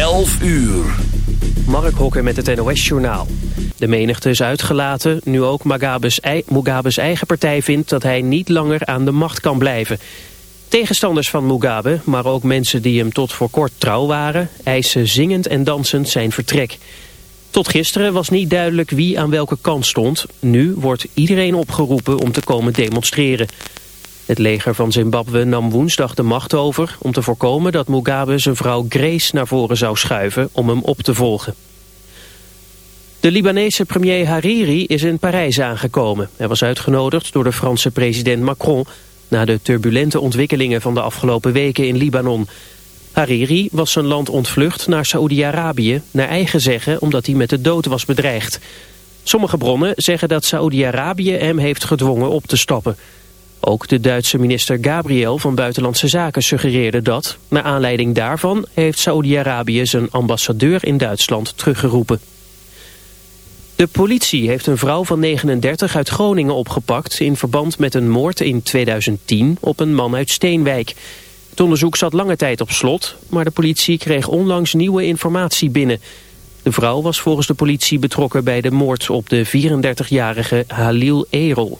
11 uur. Mark Hokker met het NOS-journaal. De menigte is uitgelaten, nu ook Mugabe's, Mugabe's eigen partij vindt dat hij niet langer aan de macht kan blijven. Tegenstanders van Mugabe, maar ook mensen die hem tot voor kort trouw waren, eisen zingend en dansend zijn vertrek. Tot gisteren was niet duidelijk wie aan welke kant stond. Nu wordt iedereen opgeroepen om te komen demonstreren. Het leger van Zimbabwe nam woensdag de macht over om te voorkomen dat Mugabe zijn vrouw Grace naar voren zou schuiven om hem op te volgen. De Libanese premier Hariri is in Parijs aangekomen. Hij was uitgenodigd door de Franse president Macron na de turbulente ontwikkelingen van de afgelopen weken in Libanon. Hariri was zijn land ontvlucht naar Saoedi-Arabië, naar eigen zeggen omdat hij met de dood was bedreigd. Sommige bronnen zeggen dat Saoedi-Arabië hem heeft gedwongen op te stappen. Ook de Duitse minister Gabriel van Buitenlandse Zaken suggereerde dat... naar aanleiding daarvan heeft Saoedi-Arabië zijn ambassadeur in Duitsland teruggeroepen. De politie heeft een vrouw van 39 uit Groningen opgepakt... in verband met een moord in 2010 op een man uit Steenwijk. Het onderzoek zat lange tijd op slot... maar de politie kreeg onlangs nieuwe informatie binnen... De vrouw was volgens de politie betrokken bij de moord op de 34-jarige Halil Erol.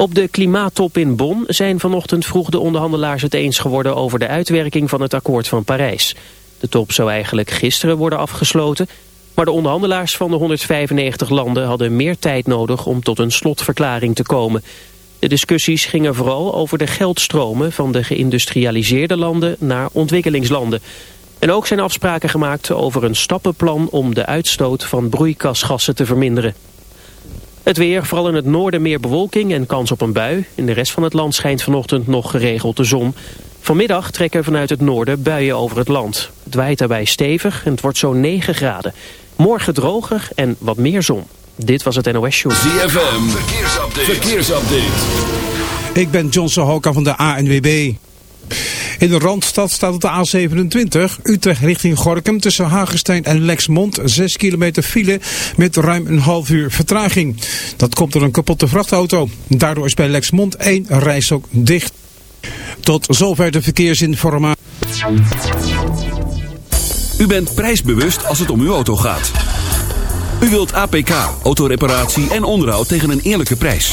Op de klimaattop in Bonn zijn vanochtend vroeg de onderhandelaars het eens geworden over de uitwerking van het akkoord van Parijs. De top zou eigenlijk gisteren worden afgesloten, maar de onderhandelaars van de 195 landen hadden meer tijd nodig om tot een slotverklaring te komen. De discussies gingen vooral over de geldstromen van de geïndustrialiseerde landen naar ontwikkelingslanden. En ook zijn afspraken gemaakt over een stappenplan om de uitstoot van broeikasgassen te verminderen. Het weer, vooral in het noorden meer bewolking en kans op een bui. In de rest van het land schijnt vanochtend nog geregeld de zon. Vanmiddag trekken vanuit het noorden buien over het land. Het waait daarbij stevig en het wordt zo'n 9 graden. Morgen droger en wat meer zon. Dit was het NOS Show. ZFM, verkeersupdate. verkeersupdate. Ik ben John Sohoka van de ANWB. In de Randstad staat op de A27 Utrecht richting Gorkum tussen Hagestein en Lexmond 6 kilometer file met ruim een half uur vertraging. Dat komt door een kapotte vrachtauto. Daardoor is bij Lexmond één reis ook dicht. Tot zover de verkeersinformatie. U bent prijsbewust als het om uw auto gaat. U wilt APK, autoreparatie en onderhoud tegen een eerlijke prijs.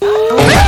Ah!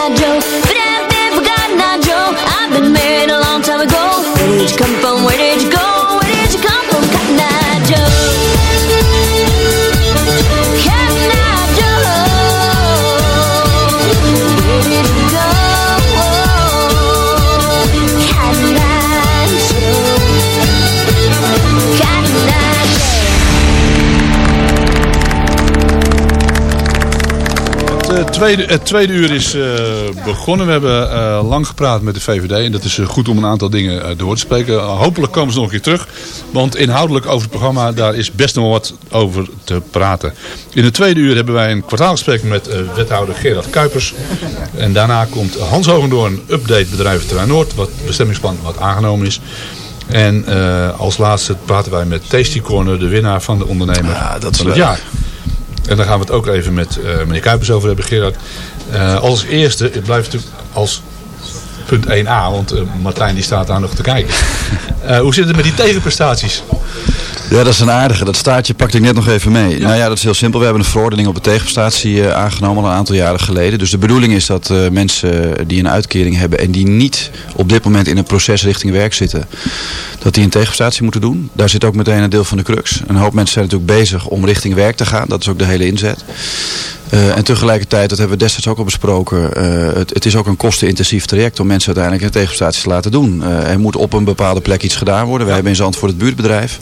I drove, but I tweede, het tweede uur is eh, begonnen. We hebben eh, lang gepraat met de VVD. En dat is eh, goed om een aantal dingen door te spreken. hopelijk komen ze nog een keer terug. Want inhoudelijk over het programma, daar is best nog wat over te praten. In het tweede uur hebben wij een kwartaalgesprek met wethouder Gerard Kuipers. En daarna komt Hans Hogendoorn, update bedrijventerrein Noord. Wat bestemmingsplan wat aangenomen is. En als laatste praten wij met Tasty Corner, de winnaar van de ondernemer Ja, dat is van het leuk. jaar. En daar gaan we het ook even met eh, meneer Kuipers over hebben, Gerard. Eh, als eerste, het blijft natuurlijk als punt 1a, want eh, Martijn die staat daar nog te kijken. Eh, hoe zit het met die tegenprestaties? Ja, dat is een aardige. Dat staartje pakte ik net nog even mee. Nou ja, dat is heel simpel. We hebben een verordening op de tegenprestatie eh, aangenomen al een aantal jaren geleden. Dus de bedoeling is dat eh, mensen die een uitkering hebben en die niet op dit moment in een proces richting werk zitten, dat die een tegenprestatie moeten doen. Daar zit ook meteen een deel van de crux. Een hoop mensen zijn natuurlijk bezig om richting werk te gaan. Dat is ook de hele inzet. En tegelijkertijd, dat hebben we destijds ook al besproken, het, het is ook een kostenintensief traject om mensen uiteindelijk een tegenprestatie te laten doen. Eh, er moet op een bepaalde plek iets gedaan worden. Wij hebben in Zandvoort het buurtbedrijf.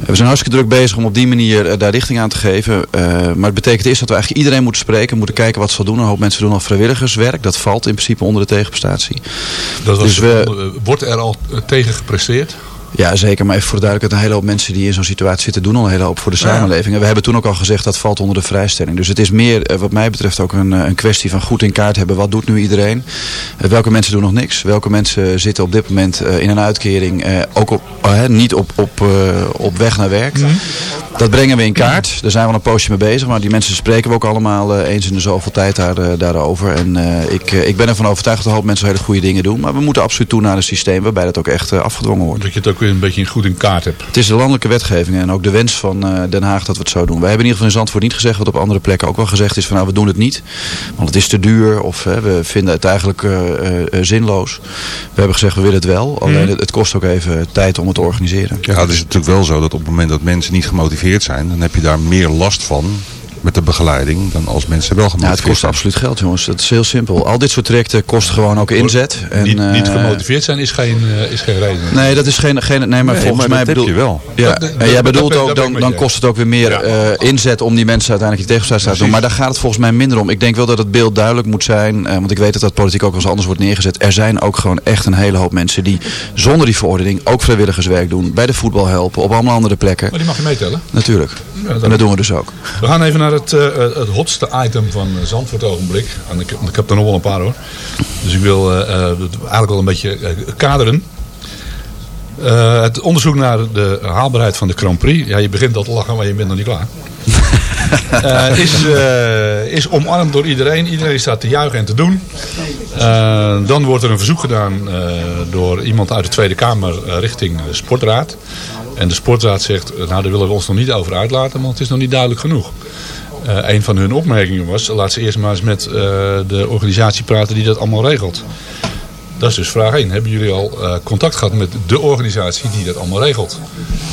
Eh, we zijn hartstikke druk bezig om op die manier eh, daar richting aan te geven. Eh, maar het betekent eerst dat we eigenlijk iedereen moeten spreken, moeten kijken wat ze doen. Een hoop mensen doen al vrijwilligerswerk. Dat valt in principe onder de tegenprestatie. Dat was Dus we- wordt er al tegen gepresteerd? Ja, zeker. Maar even voor de duidelijkheid, een hele hoop mensen die in zo'n situatie zitten doen al een hele hoop voor de samenleving. En we hebben toen ook al gezegd dat valt onder de vrijstelling. Dus het is meer, eh, wat mij betreft, ook een, eh, een kwestie van goed in kaart hebben. Wat doet nu iedereen? Eh, welke mensen doen nog niks? Welke mensen zitten op dit moment in een uitkering, ook op, niet op, op, op weg naar werk? Dat brengen we in kaart. Daar zijn we al een poosje mee bezig. Maar die mensen spreken we ook allemaal eh, eens in de zoveel tijd daar, eh, daarover. En eh, ik, ik ben ervan overtuigd dat een hoop mensen hele goede dingen doen. Maar we moeten absoluut toe naar een systeem waarbij dat ook echt afgedwongen wordt. Dat je het ook weer een beetje goed in kaart hebt. Het is de landelijke wetgeving en ook de wens van eh, Den Haag dat we het zo doen. Wij hebben in ieder geval in Zandvoort niet gezegd, wat op andere plekken ook wel gezegd is van nou we doen het niet. Want het is te duur of hè, we vinden het eigenlijk eh, eh, eh, zinloos. We hebben gezegd we willen het wel, alleen het, het kost ook even tijd om het te organiseren. Ja, het is natuurlijk wel zo dat op het moment dat mensen niet gemotiveerd zijn, dan heb je daar meer last van met de begeleiding dan als mensen wel Ja, gemotiveerd het kost zijn. absoluut geld jongens. Dat is heel simpel. Al dit soort trajecten kost gewoon ook inzet. En, niet, niet eh, gemotiveerd zijn is geen, eh, is geen reden. Nee, dat is geen, geen nee, maar Nee, volgens maar mij bedoel je wel. Ja, Dat- dat- en jij bedoelt ook, dan, dan kost het ook weer meer Ja. eh, inzet om die mensen uiteindelijk die tegenstaat te doen. Maar daar gaat het volgens mij minder om. Ik denk wel dat het beeld duidelijk moet zijn, eh, want ik weet dat dat politiek ook wel eens anders wordt neergezet. Er zijn ook gewoon echt een hele hoop mensen die zonder die verordening ook vrijwilligerswerk doen, bij de voetbal helpen, op allemaal andere plekken. Maar die mag je meetellen. Natuurlijk. En dat doen we dus ook. We gaan even naar het, eh, het hotste item van eh, Zandvoort ogenblik. En ik, ik heb er nog wel een paar hoor. Dus ik wil eh, eh, eigenlijk wel een beetje eh, kaderen. Eh, het onderzoek naar de haalbaarheid van de Grand Prix. Ja, je begint al te lachen, maar je bent nog niet klaar. Eh, is, eh, is omarmd door iedereen. Iedereen staat te juichen en te doen. Eh, dan wordt er een verzoek gedaan eh, door iemand uit de Tweede Kamer eh, richting Sportraad. En de Sportraad zegt, eh, nou daar willen we ons nog niet over uitlaten, want het is nog niet duidelijk genoeg. Eh, een van hun opmerkingen was, laat ze eerst maar eens met eh, de organisatie praten die dat allemaal regelt. Dat is dus vraag 1. Hebben jullie al contact gehad met de organisatie die dat allemaal regelt?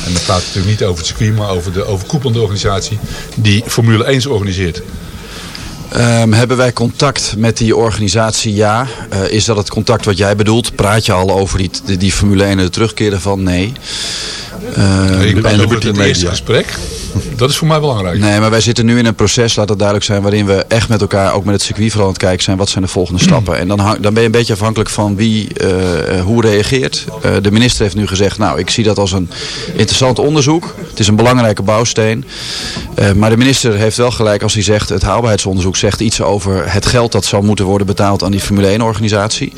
En dan praat natuurlijk niet over het circuit, maar over de overkoepelende organisatie die Formule 1 organiseert. Ehm, hebben wij contact met die organisatie? Ja. Is dat het contact wat jij bedoelt? Praat je al over die, die, die Formule 1 en de terugkeer daarvan? Nee. Eh, je praat en- over het eerste gesprek. Dat is voor mij belangrijk. Nee, maar wij zitten nu in een proces, laat het duidelijk zijn, waarin we echt met elkaar, ook met het circuit vooral aan het kijken zijn, wat zijn de volgende stappen. En dan, hang- dan ben je een beetje afhankelijk van wie, eh, hoe reageert. Eh, de minister heeft nu gezegd, nou, ik zie dat als een interessant onderzoek. Het is een belangrijke bouwsteen. Maar de minister heeft wel gelijk als hij zegt, het haalbaarheidsonderzoek zegt iets over het geld dat zal moeten worden betaald aan die Formule 1 organisatie.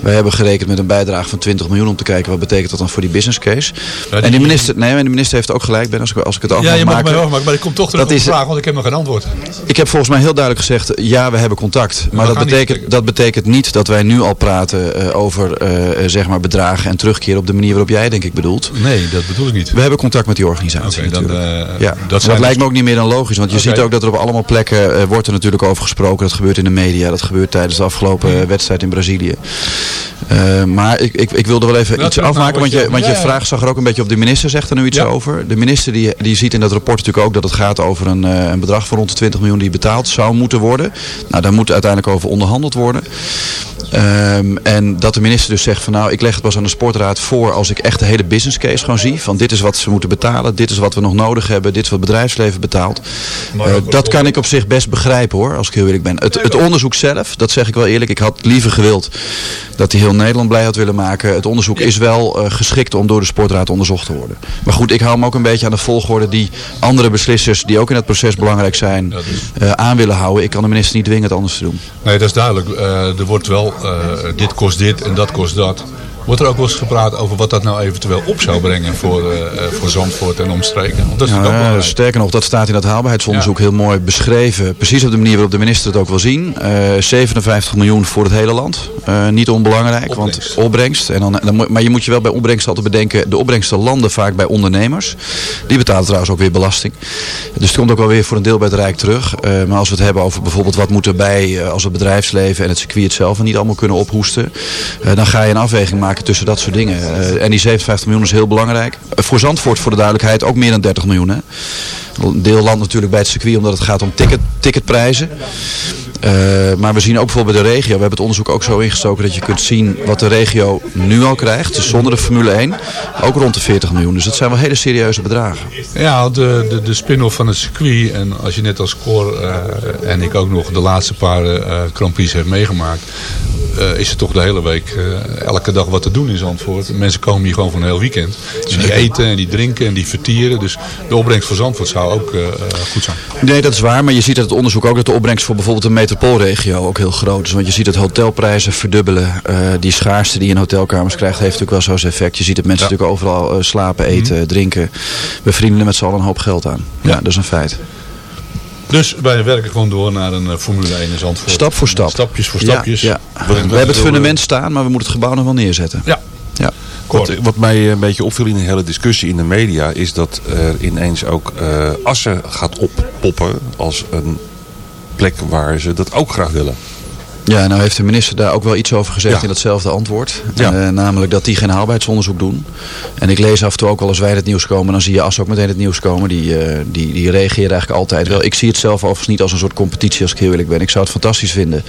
Wij hebben gerekend met een bijdrage van 20 miljoen om te kijken wat betekent dat dan voor die business case. Ja, En die- die minister, nee, maar de minister heeft ook gelijk, Ben, als ik, als ik het af Ja, je mag maken. mij maken, maar ik kom toch terug Dat op de vraag, want ik heb nog geen antwoord. Ik heb volgens mij heel duidelijk gezegd, ja, we hebben contact. Maar dat gaan niet betekent, dat betekent niet dat wij nu al praten eh, over eh, eh, zeg maar bedragen en terugkeren op de manier waarop jij denk ik bedoelt. Nee, dat bedoel ik niet. We hebben contact met die organisatie dan, eh, ja. dat dat, zijn lijkt dus- me ook niet meer dan logisch. Want je ziet ook dat er op allemaal plekken wordt er natuurlijk over gesproken. Dat gebeurt in de media. Dat gebeurt tijdens de afgelopen wedstrijd in Brazilië. Maar ik, ik, ik wilde wel even Nou, iets afmaken. wat Want je, want je ja. vraag zag er ook een beetje op. De minister zegt er nu iets Ja. over. De minister die, die ziet in dat rapport natuurlijk ook dat het gaat over een, eh, een bedrag van rond de 20 miljoen die betaald zou moeten worden. Nou, daar moet uiteindelijk over onderhandeld worden. Ehm, en dat de minister dus zegt van nou, ik leg het pas aan de sportraad voor als ik echt de hele business case gewoon zie. Van dit is wat ze moeten betalen, dit is wat we nog nodig hebben, dit is wat het bedrijfsleven betaalt. Eh, dat kan ik op zich best begrijpen hoor, als ik heel eerlijk ben. Het, het onderzoek zelf, dat zeg ik wel eerlijk, ik had liever gewild dat hij heel Nederland blij had willen maken. Het onderzoek is wel eh, geschikt om door de sportraad onderzocht te worden. Maar goed, ik hou me ook een beetje aan de volgorde die andere beslissers, die ook in het proces belangrijk zijn, eh, aan willen houden. Ik kan de minister niet dwingen het anders te doen. Nee, dat is duidelijk. Eh, er wordt wel, eh, dit kost dit en dat kost dat. Wordt er ook wel eens gepraat over wat dat nou eventueel op zou brengen voor, eh, eh, voor Zandvoort en omstreken? Want dat is Ja, natuurlijk ook belangrijk. sterker nog, dat staat in dat haalbaarheidsonderzoek heel mooi beschreven. Precies op de manier waarop de minister het ook wil zien. Eh, 57 miljoen voor het hele land. Eh, niet onbelangrijk, Opbrengst. want opbrengst. En dan, dan, maar je moet je wel bij opbrengst altijd bedenken, de opbrengsten landen vaak bij ondernemers. Die betalen trouwens ook weer belasting. Dus het komt ook wel weer voor een deel bij het Rijk terug. Eh, maar als we het hebben over bijvoorbeeld wat moet erbij eh, als het bedrijfsleven en het circuit zelf en niet allemaal kunnen ophoesten. eh, dan ga je een afweging maken tussen dat soort dingen. Eh, en die 57 miljoen is heel belangrijk. Eh, voor Zandvoort voor de duidelijkheid ook meer dan 30 miljoen. Hè? Deel landt natuurlijk bij het circuit omdat het gaat om ticket, ticketprijzen. Eh, maar we zien ook bijvoorbeeld bij de regio, we hebben het onderzoek ook zo ingestoken dat je kunt zien wat de regio nu al krijgt. Dus zonder de Formule 1 ook rond de 40 miljoen. Dus dat zijn wel hele serieuze bedragen. Ja, de, de, de spin-off van het circuit. En als je net als Cor eh, en ik ook nog de laatste paar eh Grand Prix heeft meegemaakt. is er toch de hele week, elke dag wat te doen in Zandvoort. Mensen komen hier gewoon voor een heel weekend. Dus die eten en die drinken en die vertieren. Dus de opbrengst voor Zandvoort zou ook goed zijn. Nee, dat is waar. Maar je ziet uit het onderzoek ook dat de opbrengst voor bijvoorbeeld een metropoolregio ook heel groot is. Want je ziet dat hotelprijzen verdubbelen. Eh, die schaarste die je in hotelkamers krijgt heeft natuurlijk wel zo'n effect. Je ziet dat mensen natuurlijk overal eh, slapen, eten, drinken. We verdienen er met z'n allen een hoop geld aan. Ja, dat is een feit. Dus wij werken gewoon door naar een eh, Formule 1 in Zandvoort. Stap voor stap. Stapjes voor stapjes. ja. We hebben het fundament staan, maar we moeten het gebouw nog wel neerzetten. Ja. Ja. Wat, wat mij een beetje opviel in de hele discussie in de media is dat er ineens ook eh, Assen gaat oppoppen als een plek waar ze dat ook graag willen. Ja, nou heeft de minister daar ook wel iets over gezegd Ja. in datzelfde antwoord. Ja. Eh, namelijk dat die geen haalbaarheidsonderzoek doen. En ik lees af en toe ook al als wij het nieuws komen, dan zie je As ook meteen het nieuws komen. Die, eh, die, die reageren eigenlijk altijd wel. Ik zie het zelf overigens niet als een soort competitie als ik heel eerlijk ben. Ik zou het fantastisch vinden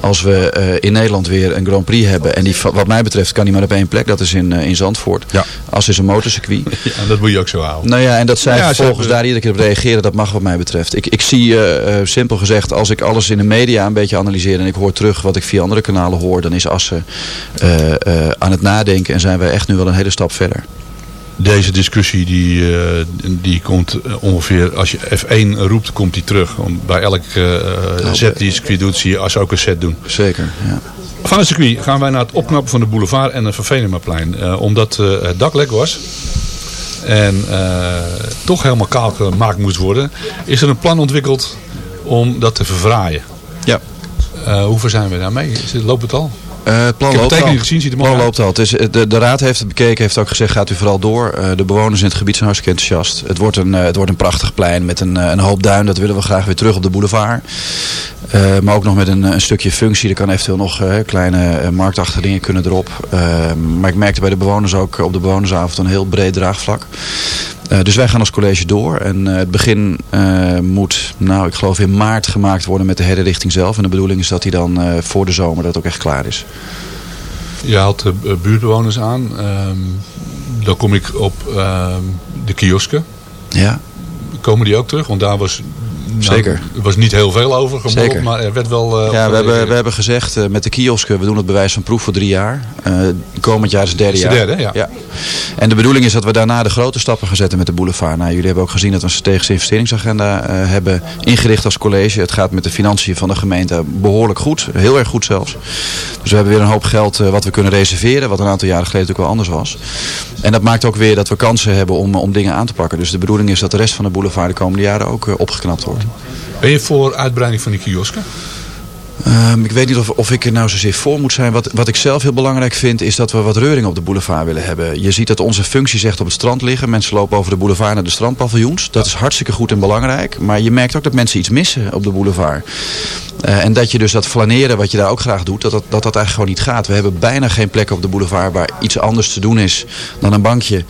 als we eh, in Nederland weer een Grand Prix hebben. En die wat mij betreft kan die maar op één plek. Dat is in, in Zandvoort. Ja. As is een motorcircuit. Ja, en dat moet je ook zo houden. Nou ja, en dat zij vervolgens daar iedere keer op reageren, dat mag wat mij betreft. Ik, ik zie, simpel gezegd, als ik alles in de media een beetje analyseer en ik hoor terug wat ik via andere kanalen hoor, dan is Assen eh, eh, aan het nadenken en zijn wij echt nu wel een hele stap verder. Deze discussie die, eh, die komt ongeveer, als je F1 roept, komt die terug. Want bij elke eh, set die het circuit doet, zie je als ook een set doen. Zeker, ja. Van het circuit gaan wij naar het opknappen van de boulevard en het Vervenemaplein. Omdat het dak lek was en toch helemaal kaal gemaakt moest worden, is er een plan ontwikkeld om dat te verfraaien. Ja. Eh, hoe ver zijn we daarmee? Loopt het al? Het plan Ik heb loopt al. gezien, ziet Het plan loopt al. Het is, eh, de, de raad heeft het bekeken, heeft ook gezegd, gaat u vooral door. De bewoners in het gebied zijn hartstikke enthousiast. Het wordt een, het wordt een prachtig plein met een, een hoop duin. Dat willen we graag weer terug op de boulevard. Maar ook nog met een, een stukje functie. Er kan eventueel nog kleine marktachtige dingen kunnen erop. Maar ik merkte bij de bewoners ook op de bewonersavond een heel breed draagvlak. Eh, dus wij gaan als college door. En eh, het begin eh, moet, nou ik geloof in maart gemaakt worden met de herinrichting zelf. En de bedoeling is dat die dan voor de zomer dat ook echt klaar is. Je haalt de buurtbewoners aan. Ehm, dan kom ik op ehm, de kiosken. Ja, Komen die ook terug? Want daar was, nou, Zeker. er was niet heel veel over maar er werd wel... eh, ja we, hebben, we hebben gezegd eh, met de kiosken, we doen het bewijs van proef voor drie jaar. Eh, komend jaar is het derde jaar. derde, ja. En de bedoeling is dat we daarna de grote stappen gaan zetten met de boulevard. Nou, jullie hebben ook gezien dat we een strategische investeringsagenda eh, hebben ingericht als college. Het gaat met de financiën van de gemeente behoorlijk goed. Heel erg goed zelfs. Dus we hebben weer een hoop geld eh, wat we kunnen reserveren. Wat een aantal jaren geleden natuurlijk wel anders was. En dat maakt ook weer dat we kansen hebben om, om dingen aan te pakken. Dus de bedoeling is dat de rest van de boulevard de komende jaren ook eh, opgeknapt wordt. Ben je voor uitbreiding van die kiosken? Ehm, ik weet niet of, of ik er nou zozeer voor moet zijn. Wat, wat ik zelf heel belangrijk vind is dat we wat reuring op de boulevard willen hebben. Je ziet dat onze functies echt op het strand liggen. Mensen lopen over de boulevard naar de strandpaviljoens. Dat is hartstikke goed en belangrijk. Maar je merkt ook dat mensen iets missen op de boulevard. Eh, en dat je dus dat flaneren wat je daar ook graag doet, dat dat, dat dat eigenlijk gewoon niet gaat. We hebben bijna geen plek op de boulevard waar iets anders te doen is dan een bankje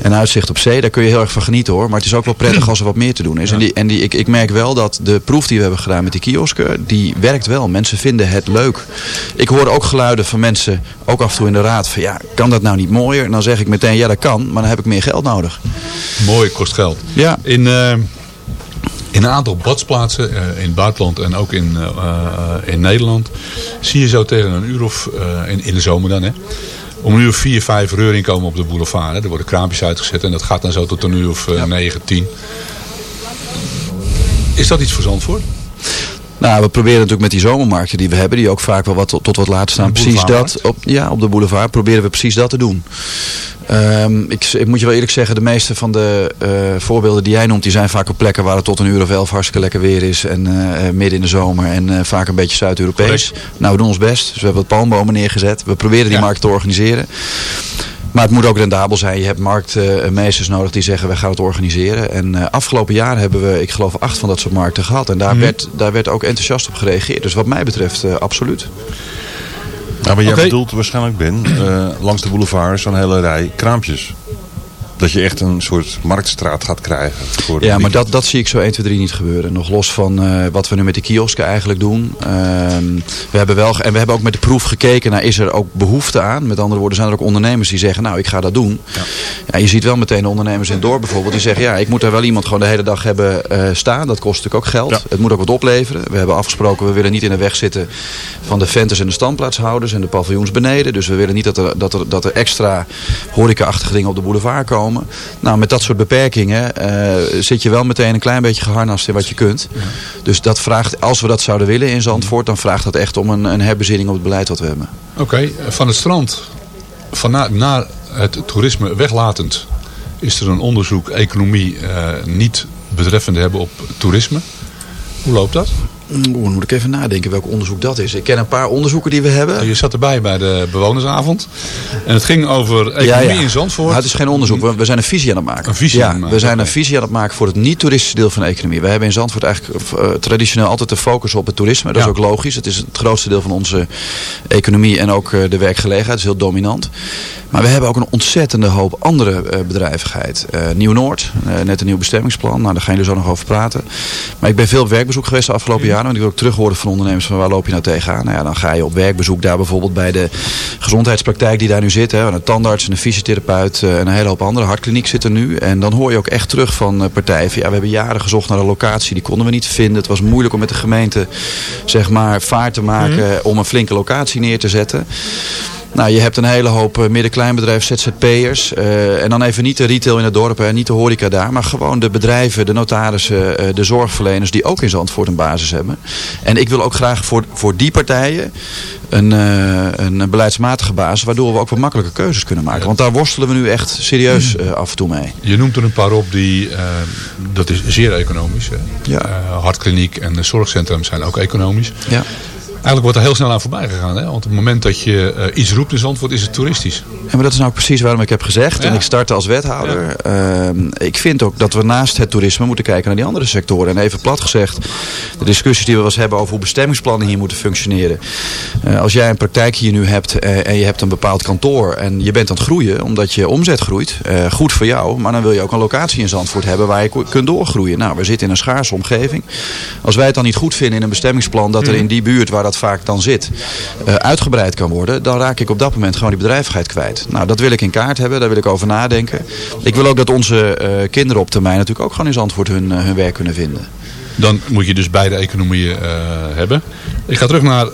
en uitzicht op zee. Daar kun je heel erg van genieten hoor. Maar het is ook wel prettig als er wat meer te doen is. En, die, en die, ik, ik merk wel dat de proef die we hebben gedaan met die kiosken, die werkt wel. Mensen vinden het leuk. Ik hoor ook geluiden van mensen, ook af en toe in de raad, van ja, kan dat nou niet mooier? En dan zeg ik meteen, ja dat kan, maar dan heb ik meer geld nodig. Mooi, kost geld. Ja. In, eh, in een aantal badsplaatsen, eh, in het buitenland en ook in, eh, eh, in Nederland, zie je zo tegen een uur of, in, in de zomer dan, hè, om een uur of vier, vijf reuring komen op de boulevard. Hè. Er worden kraampjes uitgezet en dat gaat dan zo tot een uur of negen, tien. Is dat iets voor Zandvoort? Nou, we proberen natuurlijk met die zomermarkten die we hebben, die ook vaak wel wat tot, wat laat staan, precies dat. Op, ja, op de boulevard proberen we precies dat te doen. Ehm, ik, ik moet je wel eerlijk zeggen, de meeste van de eh, voorbeelden die jij noemt, die zijn vaak op plekken waar het tot een uur of elf hartstikke lekker weer is. En eh, eh, midden in de zomer en vaak een beetje Zuid-Europees. Nou, we doen ons best. Dus we hebben wat palmbomen neergezet. We proberen die Ja. markt te organiseren. Maar het moet ook rendabel zijn. Je hebt marktmeesters nodig die zeggen, wij gaan het organiseren. En eh, afgelopen jaar hebben we, ik geloof, acht van dat soort markten gehad. En daar, werd, daar werd ook enthousiast op gereageerd. Dus wat mij betreft, eh, absoluut. Nou, maar jij Oké. bedoelt waarschijnlijk, Ben, eh, langs de boulevard zo'n hele rij kraampjes. Dat je echt een soort marktstraat gaat krijgen. Voor Ja, maar dat, dat zie ik zo 1, 2, 3 niet gebeuren. Nog los van eh, wat we nu met de kiosken eigenlijk doen. Ehm, we hebben wel, en we hebben ook met de proef gekeken naar is er ook behoefte aan. Met andere woorden zijn er ook ondernemers die zeggen nou ik ga dat doen. Ja. je ziet wel meteen de ondernemers in het dorp bijvoorbeeld. Die zeggen ja ik moet daar wel iemand gewoon de hele dag hebben eh, staan. Dat kost natuurlijk ook geld. Ja. Het moet ook wat opleveren. We hebben afgesproken we willen niet in de weg zitten van de venters en de standplaatshouders en de paviljoens beneden. Dus we willen niet dat er, dat er, dat er extra horeca-achtige dingen op de boulevard komen. Nou, met dat soort beperkingen eh, zit je wel meteen een klein beetje geharnast in wat je kunt. Dus dat vraagt, als we dat zouden willen in Zandvoort, dan vraagt dat echt om een, een herbezinning op het beleid wat we hebben. Oké, van het strand van na, naar het toerisme weglatend is er een onderzoek economie eh, niet betreffende hebben op toerisme. Hoe loopt dat? Oeh, dan moet ik even nadenken welk onderzoek dat is. Ik ken een paar onderzoeken die we hebben. Je zat erbij bij de bewonersavond. En het ging over economie in Zandvoort. Nou, het is geen onderzoek. We, we zijn een visie aan het maken. Een visie ja, aan het maken, We zijn een visie aan het maken voor het niet-toeristische deel van de economie. We hebben in Zandvoort eigenlijk eh, traditioneel altijd de focus op het toerisme. Dat is ook logisch. Het is het grootste deel van onze economie en ook eh, de werkgelegenheid. Dat is heel dominant. Maar we hebben ook een ontzettende hoop andere eh, bedrijvigheid. Nieuw-Noord, net een nieuw bestemmingsplan. Nou, daar gaan jullie zo nog over praten. Maar ik ben veel op werkbezoek geweest de afgelopen jaren. Want ik wil ook terug horen van ondernemers van waar loop je nou tegenaan. Nou ja, dan ga je op werkbezoek daar bijvoorbeeld bij de gezondheidspraktijk die daar nu zit. Hè, een tandarts, een fysiotherapeut eh, en een hele hoop andere. Hartkliniek zit er nu. En dan hoor je ook echt terug van eh, partijen. Van, ja, we hebben jaren gezocht naar een locatie. Die konden we niet vinden. Het was moeilijk om met de gemeente zeg maar, vaart te maken om een flinke locatie neer te zetten. Nou, je hebt een hele hoop eh, midden-kleinbedrijf, ZZP'ers. eh, en dan even niet de retail in het dorp, hè, niet de horeca daar. Maar gewoon de bedrijven, de notarissen, eh, de zorgverleners die ook in Zandvoort een basis hebben. En ik wil ook graag voor, voor die partijen een, een beleidsmatige basis. Waardoor we ook wat makkelijke keuzes kunnen maken. Want daar worstelen we nu echt serieus af en toe mee. Je noemt er een paar op die, dat is zeer economisch. hè. Ja. Hartkliniek en de zorgcentrum zijn ook economisch. Ja. Eigenlijk wordt er heel snel aan voorbij gegaan. Hè? Want op het moment dat je eh, iets roept in Zandvoort is het toeristisch. Ja, maar dat is nou precies waarom ik heb gezegd. En ik startte als wethouder. Ehm, ik vind ook dat we naast het toerisme moeten kijken naar die andere sectoren. En even plat gezegd, de discussies die we wel eens hebben over hoe bestemmingsplannen hier moeten functioneren. Eh, als jij een praktijk hier nu hebt eh, en je hebt een bepaald kantoor en je bent aan het groeien omdat je omzet groeit. goed voor jou, maar dan wil je ook een locatie in Zandvoort hebben waar je kunt doorgroeien. Nou, we zitten in een schaarse omgeving. Als wij het dan niet goed vinden in een bestemmingsplan dat er in die buurt waar dat vaak dan zit, eh, uitgebreid kan worden, dan raak ik op dat moment gewoon die bedrijvigheid kwijt. Nou, dat wil ik in kaart hebben, daar wil ik over nadenken. Ik wil ook dat onze eh, kinderen op termijn natuurlijk ook gewoon in Zandvoort hun, eh, hun werk kunnen vinden. Dan moet je dus beide economieën hebben. Ik ga terug naar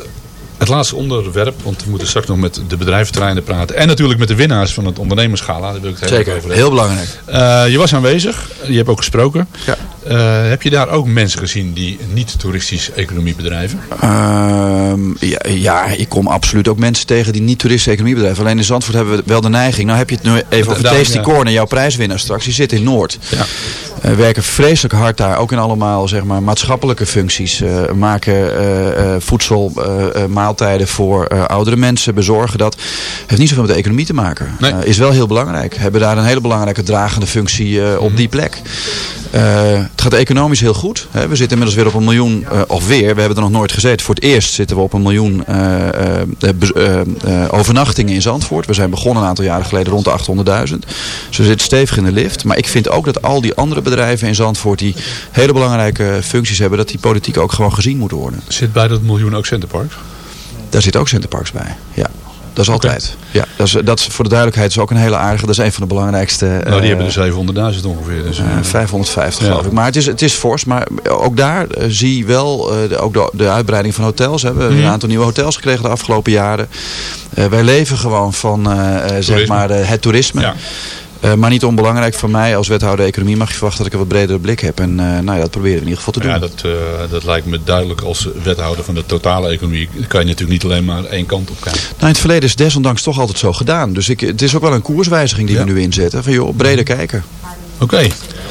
het laatste onderwerp. Want we moeten straks nog met de bedrijventerreinen praten. En natuurlijk met de winnaars van het ondernemersgala. Daar wil ik het heel even over hebben. heel belangrijk. Eh, je was aanwezig. Je hebt ook gesproken. Ja. Eh, heb je daar ook mensen gezien die niet toeristische economie bedrijven? Ehm, ja, ja, ik kom absoluut ook mensen tegen die niet toeristische economie bedrijven. Alleen in Zandvoort hebben we wel de neiging. Nou heb je het nu even over Tasty ja. Corner, jouw prijswinnaar straks. Die zit in Noord. Ja. Eh, werken vreselijk hard daar. Ook in allemaal zeg maar, maatschappelijke functies. Eh, maken eh, voedsel, maaltijden voor oudere mensen. Bezorgen dat. Heeft niet zoveel met de economie te maken. Nee. Is wel heel belangrijk. Hebben daar een hele belangrijke dragende functie op die plek. Eh, het gaat economisch heel goed. Hè. We zitten inmiddels weer op een miljoen, of weer, we hebben er nog nooit gezeten. Voor het eerst zitten we op een miljoen overnachtingen in Zandvoort. We zijn begonnen een aantal jaren geleden rond de 800.000. Dus we zitten stevig in de lift. Maar ik vind ook dat al die andere bedrijven in Zandvoort die hele belangrijke functies hebben, dat die politiek ook gewoon gezien moet worden. Zit bij dat miljoen ook Centerparks? Daar zit ook Centerparks bij. Ja. Dat is altijd. Ja, dat is, dat is, voor de duidelijkheid is ook een hele aardige. Dat is een van de belangrijkste. nou, die eh, hebben er 700.000 ongeveer. Dus, eh, eh, 550 Ja. geloof ik. Maar het is, het is fors. Maar ook daar eh, zie je wel eh, de, ook de, de uitbreiding van hotels. Hè. We hebben Mhm. een aantal nieuwe hotels gekregen de afgelopen jaren. Eh, wij leven gewoon van eh, eh, zeg maar, eh, het toerisme. Ja. Eh, maar niet onbelangrijk voor mij als wethouder economie mag je verwachten dat ik een wat bredere blik heb. En eh, nou ja, dat proberen we in ieder geval te doen. Ja, dat, eh, dat lijkt me duidelijk als wethouder van de totale economie. kan je natuurlijk niet alleen maar één kant op kijken. Nou, in het verleden is desondanks toch altijd zo gedaan. Dus ik, het is ook wel een koerswijziging die Ja. we nu inzetten. Van joh, breder kijken. Oké,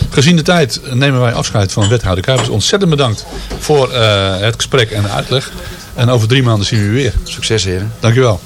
gezien de tijd nemen wij afscheid van wethouder Kuipers. Ontzettend bedankt voor het gesprek en de uitleg. En over drie maanden zien we u weer. Succes heren. Dankjewel.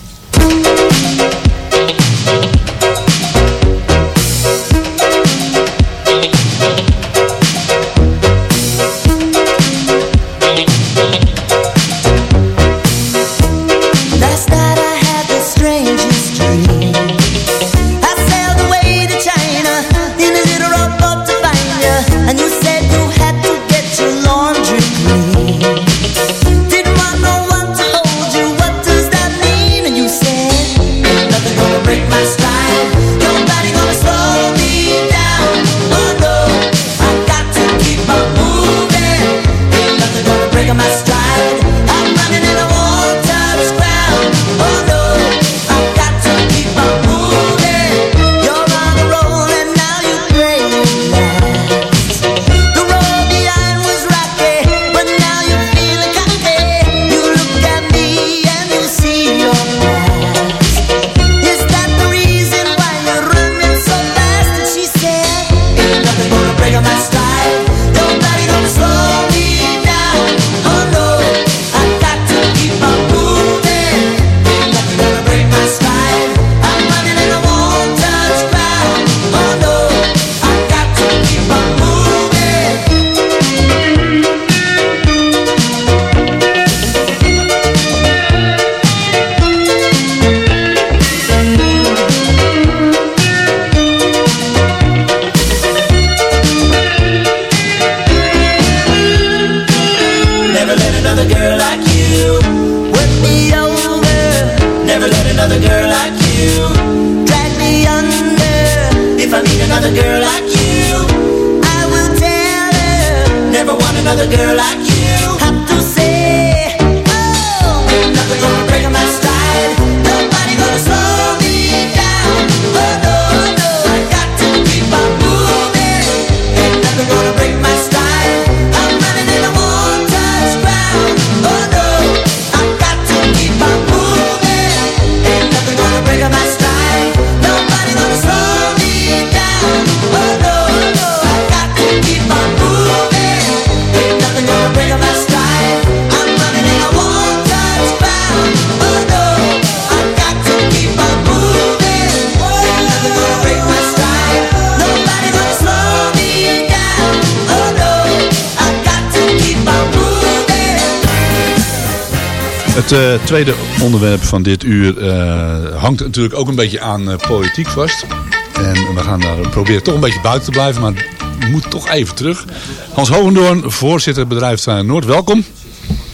Het eh, tweede onderwerp van dit uur eh, hangt natuurlijk ook een beetje aan eh, politiek vast. En we gaan daar proberen toch een beetje buiten te blijven, maar we moeten toch even terug. Hans Hogendoorn, voorzitter bedrijfsterrein Noord, welkom.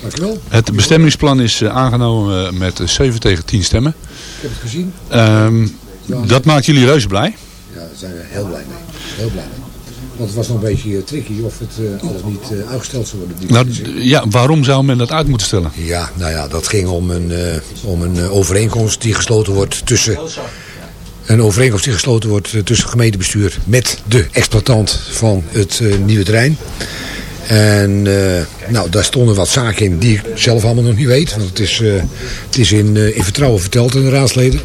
Dankjewel. Het bestemmingsplan is aangenomen met 7 tegen 10 stemmen. Ik heb het gezien. Ehm, dat maakt jullie reuze blij. Ja, daar zijn we heel blij mee. Heel blij mee. Want het was nog een beetje eh, tricky of het eh, alles niet eh, uitgesteld zou worden. Nou, ja, waarom zou men dat uit moeten stellen? Ja, nou ja, dat ging om een, om een overeenkomst die gesloten wordt tussen... Een overeenkomst die gesloten wordt tussen gemeentebestuur met de exploitant van het nieuwe terrein. En nou, daar stonden wat zaken in die ik zelf allemaal nog niet weet. Want het is, het is in, in vertrouwen verteld aan de raadsleden.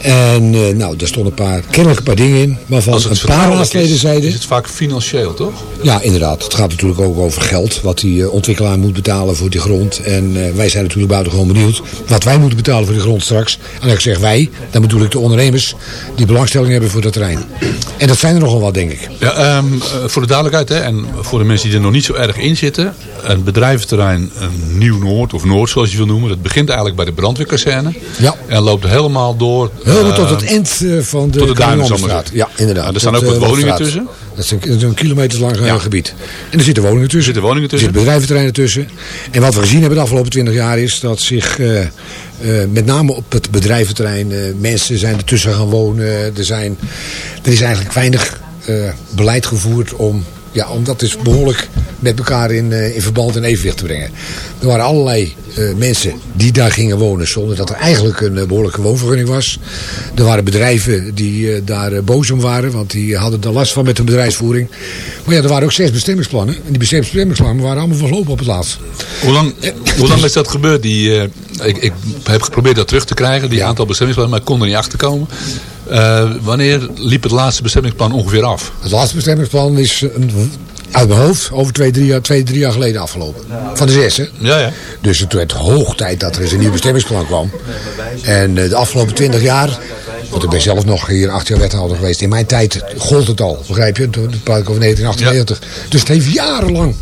En eh, nou, daar stonden een paar, kennelijk een paar dingen in. Waarvan Als het een paar raadsleden zeiden... is het vaak financieel, toch? Ja, inderdaad. Het gaat natuurlijk ook over geld. Wat die eh, ontwikkelaar moet betalen voor die grond. En eh, wij zijn natuurlijk buitengewoon benieuwd. Wat wij moeten betalen voor die grond straks. En als ik zeg wij, dan bedoel ik de ondernemers die belangstelling hebben voor dat terrein. En dat zijn er nogal wat, denk ik. Ja, ehm, eh, voor de duidelijkheid hè, en voor de mensen die er nog niet zo erg in zitten. Het bedrijventerrein Nieuw-Noord of Noord zoals je wil noemen. Dat begint eigenlijk bij de brandweerkazerne. Ja. En loopt helemaal door. Helemaal eh, tot het eind eh, van de tot de. Ja, inderdaad. Ja, er staan ook wat eh, woningen tussen. Dat is een, dat is een kilometer lang gebied. En er zitten woningen tussen. Er zitten woningen Er tussen. zitten bedrijventerreinen tussen. En wat we gezien hebben de afgelopen 20 jaar is dat zich met name op het bedrijventerrein mensen zijn ertussen gaan wonen. Er, zijn, er is eigenlijk weinig beleid gevoerd om, ja, om dat dus behoorlijk met elkaar in, eh, in verband en evenwicht te brengen. Er waren allerlei eh, mensen die daar gingen wonen zonder dat er eigenlijk een eh, behoorlijke woonvergunning was. Er waren bedrijven die daar boos om waren, want die hadden er last van met hun bedrijfsvoering. Maar ja, er waren ook zes bestemmingsplannen. En die bestemmingsplannen waren allemaal verlopen op het laatst. Hoe lang, hoe lang is dat gebeurd? Die, ik, ik heb geprobeerd dat terug te krijgen, die Ja. aantal bestemmingsplannen, maar ik kon er niet achter komen. Eh, wanneer liep het laatste bestemmingsplan ongeveer af? Het laatste bestemmingsplan is eh, een, uit mijn hoofd over twee drie, jaar, twee, drie jaar geleden afgelopen. Van de zes, hè? Ja, ja. Dus het werd hoog tijd dat er eens een nieuw bestemmingsplan kwam. En eh, de afgelopen twintig jaar, want ik ben zelf nog hier acht jaar wethouder geweest. In mijn tijd gold het al, begrijp je? Toen praat ik over 1998. Dus het heeft jarenlang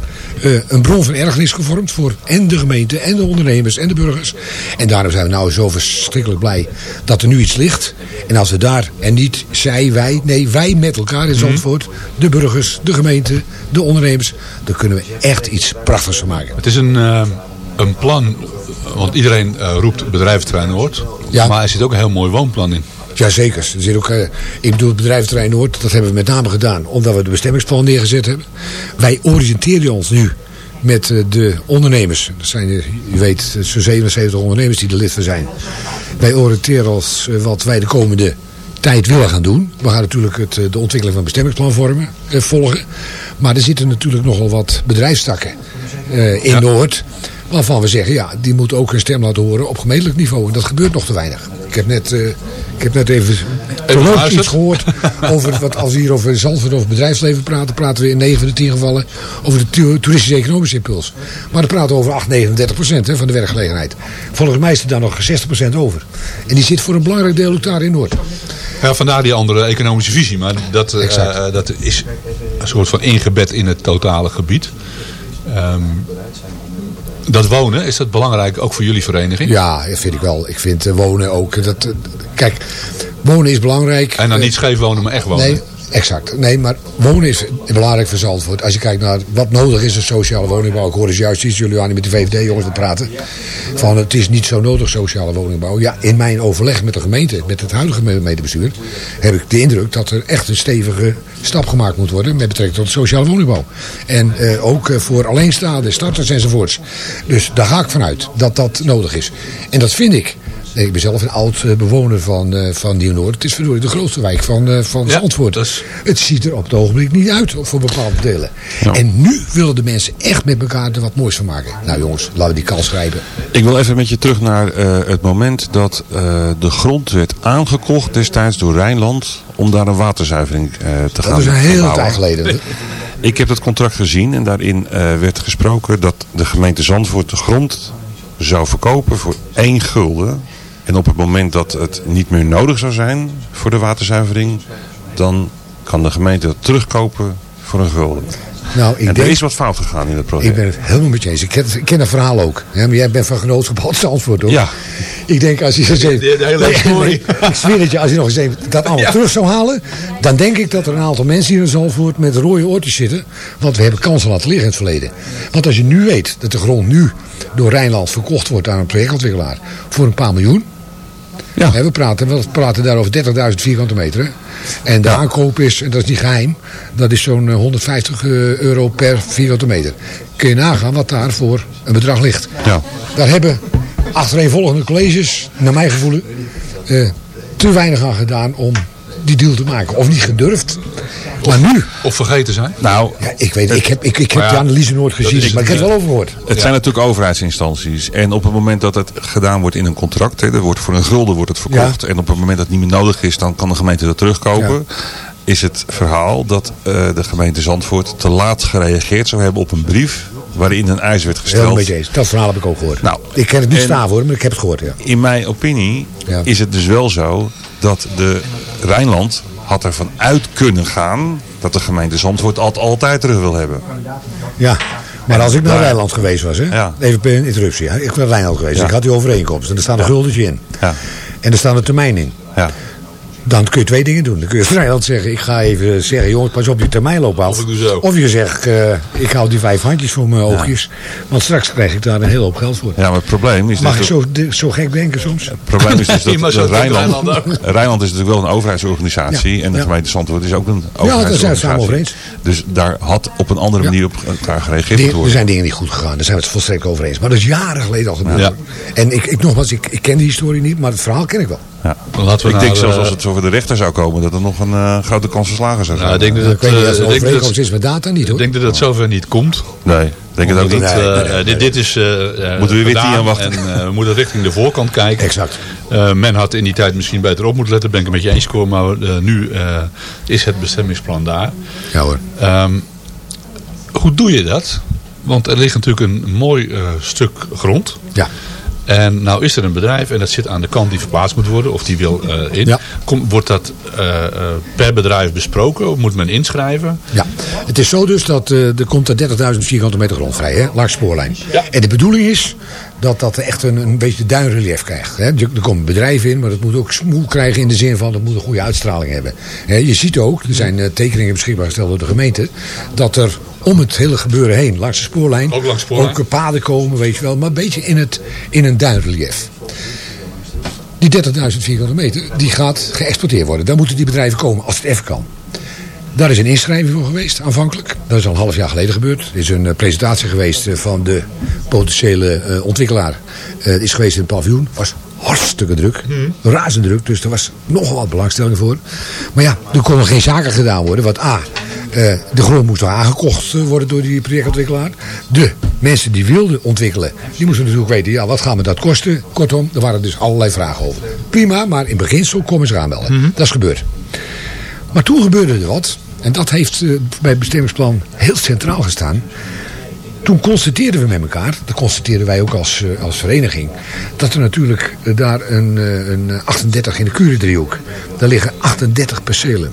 eh, een bron van ergernis gevormd voor en de gemeente en de ondernemers en de burgers. En daarom zijn we nou zo verschrikkelijk blij dat er nu iets ligt. En als we daar, en niet zij, wij, nee wij met elkaar in Zandvoort, de burgers, de gemeente, de ondernemers, dan kunnen we echt iets prachtigs van maken. Het is een, eh, een plan, want iedereen eh, roept bedrijventerrein Noord. Ja. Maar er zit ook een heel mooi woonplan in. Jazeker. Er zit ook, eh, ik bedoel, het bedrijventerrein Noord, dat hebben we met name gedaan omdat we de bestemmingsplan neergezet hebben. Wij oriënteren ons nu met eh, de ondernemers. Dat zijn, er, je weet, eh, zo'n 77 ondernemers die er lid van zijn. Wij oriënteren ons eh, wat wij de komende tijd willen gaan doen. We gaan natuurlijk het, eh, de ontwikkeling van bestemmingsplan vormen, eh, volgen. Maar er zitten natuurlijk nogal wat bedrijfstakken eh, in Noord. Waarvan we zeggen, ja, die moeten ook hun stem laten horen op gemeentelijk niveau. En dat gebeurt nog te weinig. Ik heb net, eh, ik heb net even, geluisterd. iets gehoord over wat als we hier over Zandvoort of bedrijfsleven praten, praten we in 9 van de 10 gevallen over de toeristische economische impuls. Maar dan praten we over 8, 39 procent hè, van de werkgelegenheid. Volgens mij is er daar nog 60 procent over. En die zit voor een belangrijk deel ook daar in Noord. Ja, vandaar die andere economische visie. Maar dat, eh, eh, dat is een soort van ingebed in het totale gebied. Ehm, dat wonen, is dat belangrijk ook voor jullie vereniging? Ja, dat vind ik wel. Ik vind eh, wonen ook. eh, Dat, eh, kijk, wonen is belangrijk. En dan niet scheef wonen, maar echt wonen. Nee, exact. Nee, maar wonen is belangrijk voor Zandvoort. Als je kijkt naar wat nodig is, een sociale woningbouw. Ik hoorde juist iets, jullie waren met de VVD jongens te praten. Van het is niet zo nodig sociale woningbouw. Ja, in mijn overleg met de gemeente, met het huidige gemeentebestuur, heb ik de indruk dat er echt een stevige stap gemaakt moet worden met betrekking tot sociale woningbouw. En eh, ook eh, voor alleenstaande, starters enzovoorts. Dus daar ga ik vanuit dat dat nodig is. En dat vind ik. Ik ben zelf een oud eh, bewoner van, eh, van Nieuw-Noord. Het is verdorie de grootste wijk van, eh, van Ja, Zandvoort. is- Het ziet er op het ogenblik niet uit voor bepaalde delen. En nu willen de mensen echt met elkaar er wat moois van maken. Nou jongens, laten we die kans grijpen. Ik wil even met je terug naar het moment dat de grond werd aangekocht destijds door Rijnland om daar een waterzuivering te gaan Dat is een heel bouwen. tijd geleden. Ik heb dat contract gezien en daarin werd gesproken dat de gemeente Zandvoort de grond zou verkopen voor één gulden. En op het moment dat het niet meer nodig zou zijn voor de waterzuivering, dan kan de gemeente dat terugkopen voor een gulden. Nou, ik en er denk- is wat fout gegaan in het project. Ik ben het helemaal met je eens. Ik ken, ik ken dat verhaal ook. Ja, maar jij bent van genootschap Antwoord, hoor. Ja. Ik denk als hij eens even... de hele Nee, story. nee, ik zweer het je, als hij nog eens even dat allemaal terug zou halen... dan denk ik dat er een aantal mensen hier in Zandvoort met rode oortjes zitten. Want we hebben kansen laten liggen in het verleden. Want als je nu weet dat de grond nu door Rijnland verkocht wordt aan een projectontwikkelaar... voor een paar miljoen... Ja. We, praten, we praten daar over 30.000 vierkante meter. hè. En de aankoop is, en dat is niet geheim, dat is zo'n eh, 150 eh, euro per vierkante meter. Kun je nagaan wat daar voor een bedrag ligt. Ja. Daar hebben achtereenvolgende colleges, naar mijn gevoel, eh, te weinig aan gedaan om die deal te maken. Of niet gedurfd. Maar nu, Of vergeten zijn. Nou, ja, ik weet, ik heb, ik, ik heb Maar de ja, analyse nooit gezien, maar ik het, heb het wel ja. over gehoord. Het zijn natuurlijk overheidsinstanties. En op het moment dat het gedaan wordt in een contract, hè, er wordt voor een gulden wordt het verkocht. En op het moment dat het niet meer nodig is, dan kan de gemeente dat terugkopen. Is het verhaal dat eh, de gemeente Zandvoort te laat gereageerd zou hebben op een brief waarin een eis werd gesteld. eens. Dat verhaal heb ik ook gehoord. Nou, ik ken het niet staan hoor, maar ik heb het gehoord. Ja. In mijn opinie Ja. is het dus wel zo dat de Rijnland had ervan uit kunnen gaan dat de gemeente Zandvoort het altijd terug wil hebben. Ja, maar als ik naar Rijnland geweest was, hè? Ja. even een interruptie. hè. Ik ben naar Rijnland geweest, Ja. ik had die overeenkomst. En er staan een guldentje in. Ja. En er staan een termijn in. Ja. Dan kun je twee dingen doen. Dan kun je als Rijnland zeggen, ik ga even zeggen, jongens, pas op die termijn loopt af. Of ik doe zo. Of je zegt, eh, ik hou die vijf handjes voor mijn oogjes. Want straks krijg ik daar een hele hoop geld voor. ja, maar het probleem is Mag ik dus zo, de- zo gek denken soms? Het probleem is dus dat, Ja, dat Rijnland, Rijnland is natuurlijk wel een overheidsorganisatie. Ja, En de ja. gemeente Zandvoort is ook een daar zijn we het overheidsorganisatie. samen over eens. Dus daar had op een andere Ja. manier op elkaar gereageerd moeten er worden. zijn dingen niet goed gegaan, daar zijn we het volstrekt over eens. Maar dat is jaren geleden al gebeurd. Ja. En ik, ik, nogmaals, ik, ik ken die historie niet, maar het verhaal ken ik wel. Ja. Laten we Ik denk zelfs als het over de rechter zou komen, dat er nog een eh, grote kans van slagen zou zijn. Nou, ik denk dat Ik het, eh, ik denk dat is met data niet ik hoor. denk dat het zover niet komt. nee, ik denk het ook niet. Nee, eh, nee, nee, dit, is Moeten we weer tien jaar wachten? En eh, we moeten richting de voorkant kijken. Exact. Eh, men had in die tijd misschien beter op moeten letten. Ben ik het met je eens, Cor. Maar eh, nu eh, is het bestemmingsplan daar. Ja hoor. Ehm, hoe doe je dat? Want er ligt natuurlijk een mooi eh, stuk grond. Ja. En nou is er een bedrijf en dat zit aan de kant die verplaatst moet worden. Of die wil eh, in. Ja. Wordt dat eh, eh, per bedrijf besproken? Of moet men inschrijven? Ja, het is zo dus dat er komt er 30.000 vierkante meter grond vrij, hè, langs spoorlijn. Ja. En de bedoeling is dat dat echt een, een beetje duinrelief krijgt. Hè. Er komt een bedrijf in, maar dat moet ook smoel krijgen in de zin van dat moet een goede uitstraling hebben. Hè, je ziet ook, er zijn tekeningen beschikbaar gesteld door de gemeente, dat er om het hele gebeuren heen, langs de spoorlijn, Ook langs spoorlijn. ook, paden komen, weet je wel, maar een beetje in, het, in een duinrelief. Die 30.000 vierkante meter, die gaat geëxporteerd worden. Daar moeten die bedrijven komen als het even kan. Daar is een inschrijving voor geweest, aanvankelijk. Dat is al een half jaar geleden gebeurd. Er is een eh, presentatie geweest eh, van de potentiële eh, ontwikkelaar. Het is geweest in het paviljoen. was hartstikke druk. Razend druk. Dus er was nogal wat belangstelling voor. Maar ja, er konden geen zaken gedaan worden. Want A, de grond moest aangekocht eh, worden door die projectontwikkelaar. De mensen die wilden ontwikkelen, die moesten natuurlijk weten, ja, wat gaan me dat kosten? Kortom, er waren dus allerlei vragen over. Prima, maar in beginsel komen ze aanmelden. Dat is gebeurd. Maar toen gebeurde er wat. En dat heeft eh, bij het bestemmingsplan heel centraal gestaan. Toen constateerden we met elkaar, dat constateerden wij ook als, eh, als vereniging, dat er natuurlijk eh, daar een, eh, een 38 in de Curie-driehoek, daar liggen 38 percelen.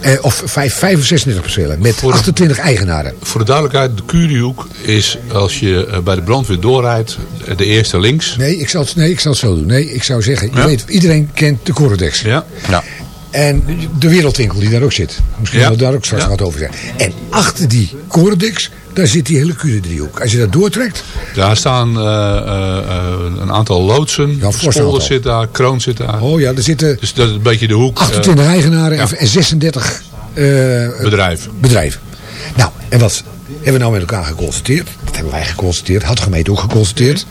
Eh, of 5, 5 of 36 percelen met Voor de- 28 eigenaren. Voor de duidelijkheid, de Curiehoek is als je bij de brandweer doorrijdt, de eerste links. Nee, ik zal het, nee, ik zal het zo doen. Nee, ik zou zeggen, je Ja? weet, iedereen kent de Corodex. Ja. Ja. En de wereldwinkel die daar ook zit. Misschien Ja. wil ik daar ook straks Ja. wat over zeggen. En achter die Corodex, daar zit die hele Curie-driehoek. Als je dat doortrekt, Daar staan eh, eh, eh, een aantal loodsen. Ja, Spolder zit daar, Kroon zit daar. oh ja, er zitten Dus dat is een beetje de hoek. eh, 28 eigenaren en- en 36 eh, bedrijf. bedrijven. Nou, en wat hebben we nou met elkaar geconstateerd? Dat hebben wij geconstateerd, had de gemeente ook geconstateerd.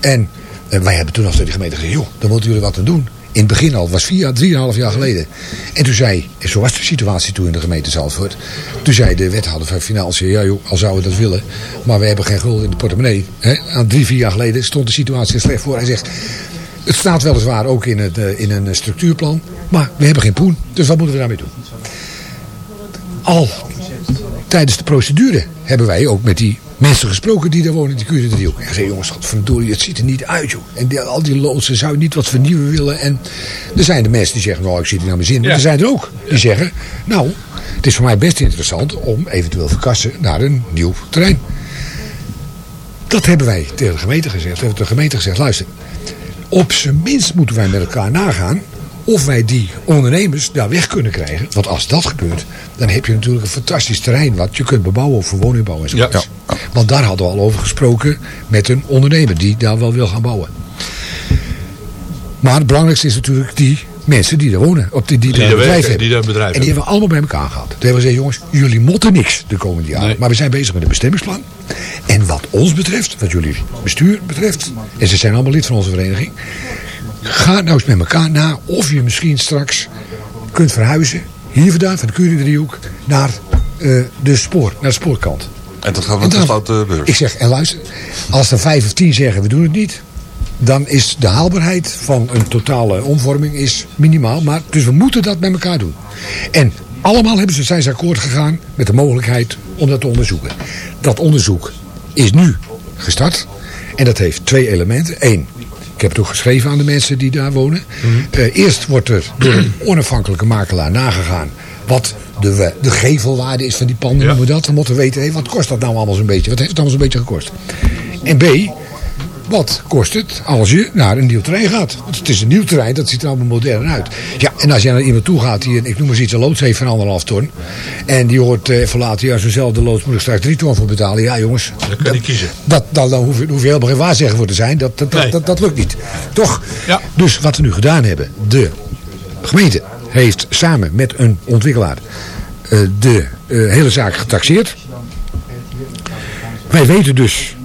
En eh, wij hebben toen als tegen de gemeente gezegd, joh, daar moeten jullie wat aan doen. In het begin al, was vier, drieënhalf jaar geleden. En toen zei, en zo was de situatie toen in de gemeente Zandvoort. Toen zei de wethouder van Financiën, ja joh, al zouden we dat willen. Maar we hebben geen gulden in de portemonnee. Hè? Aan drie, vier jaar geleden stond de situatie slecht voor. Hij zegt, het staat weliswaar ook in, het, eh, in een structuurplan. Maar we hebben geen poen, dus wat moeten we daarmee doen? Al tijdens de procedure hebben wij ook met die mensen gesproken die daar wonen in die Cure driehoek. En gezegd, jongens, godverdorie, het ziet er niet uit, joh. En die- al die loodsen zou je niet wat vernieuwen willen. En er zijn de mensen die zeggen, nou, ik zit hier naar mijn zin. Maar Ja. er zijn er ook die zeggen, nou, Het is voor mij best interessant om eventueel verkassen naar een nieuw terrein. Dat hebben wij tegen de gemeente gezegd. We hebben de gemeente gezegd, luister, op zijn minst moeten wij met elkaar nagaan of wij die ondernemers daar weg kunnen krijgen. Want als dat gebeurt, dan heb je natuurlijk een fantastisch terrein wat je kunt bebouwen voor woningbouw en zo. Ja. Want daar hadden we al over gesproken met een ondernemer die daar wel wil gaan bouwen. Maar het belangrijkste is natuurlijk die mensen die daar wonen. Op die, die, Die daar bedrijf werken, hebben. die daar een bedrijf en die hebben we allemaal bij elkaar gehad. Toen hebben we gezegd, jongens, jullie moeten niks de komende jaren. Nee. Maar we zijn bezig met een bestemmingsplan. En wat ons betreft, wat jullie bestuur betreft. En ze zijn allemaal lid van onze vereniging. Ga nou eens met elkaar na of je misschien straks kunt verhuizen. Hier vandaan, van de Curie-driehoek, naar eh, de spoor, naar de spoorkant. En dat En met dan- gesloten beurs. Ik zeg, en luister, als er vijf of tien zeggen we doen het niet, dan is de haalbaarheid van een totale omvorming is minimaal. Maar, dus we moeten dat met elkaar doen. En allemaal hebben ze, zijn ze akkoord gegaan met de mogelijkheid om dat te onderzoeken. Dat onderzoek is nu gestart. En dat heeft twee elementen. Eén, ik heb het ook geschreven aan de mensen die daar wonen. Eh, eerst wordt er door een onafhankelijke makelaar nagegaan wat de, de gevelwaarde is van die panden, Ja. noemen we dat. Dan moeten we weten, hé, wat kost dat nou allemaal zo'n beetje? Wat heeft het allemaal zo'n beetje gekost? En B, wat kost het als je naar een nieuw terrein gaat? Want het is een nieuw terrein, dat ziet er allemaal modern uit. Ja, en als je naar iemand toe gaat die, een- ik noem eens iets, een loods heeft van anderhalf ton. En die hoort eh verlaten, ja, zo'nzelfde loods moet ik straks drie ton voor betalen. Ja, jongens. Dan kan je kiezen. Dat, dan, dan hoef, je, hoef je helemaal geen waarzegger voor te zijn. Dat, dat, dat, Nee. dat, dat lukt niet. Toch? Ja. Dus wat we nu gedaan hebben. De gemeente heeft samen met een ontwikkelaar eh, de eh, hele zaak getaxeerd. Wij weten dus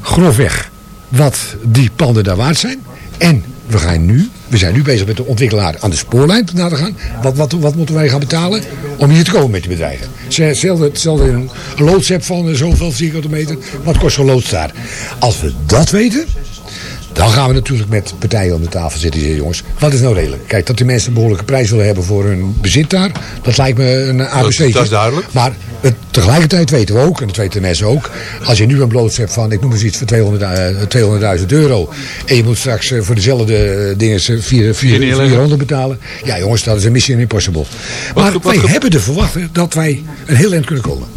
grofweg wat die panden daar waard zijn. En we, gaan nu, we zijn nu bezig met de ontwikkelaar aan de spoorlijn na te gaan. Wat, wat, wat moeten wij gaan betalen om hier te komen met die bedrijven? Hetzelfde, hetzelfde een, een loods hebt van zoveel vierkante meter. Wat kost zo'n loods daar? Als we dat weten, dan gaan we natuurlijk met partijen om de tafel zitten zeggen, jongens, wat is nou redelijk? Kijk, dat die mensen een behoorlijke prijs willen hebben voor hun bezit daar, dat lijkt me een ABC. dat is duidelijk. Maar het, tegelijkertijd weten we ook, en dat weten de mensen ook, als je nu een bloods hebt van, ik noem eens iets voor 200 eh, 200.000 euro, en je moet straks eh, voor dezelfde eh, dingen eh, vier- vier- neerleggen. 400 betalen. Ja jongens, dat is een mission impossible. Maar wat wij hebben de verwachting dat wij een heel eind kunnen komen.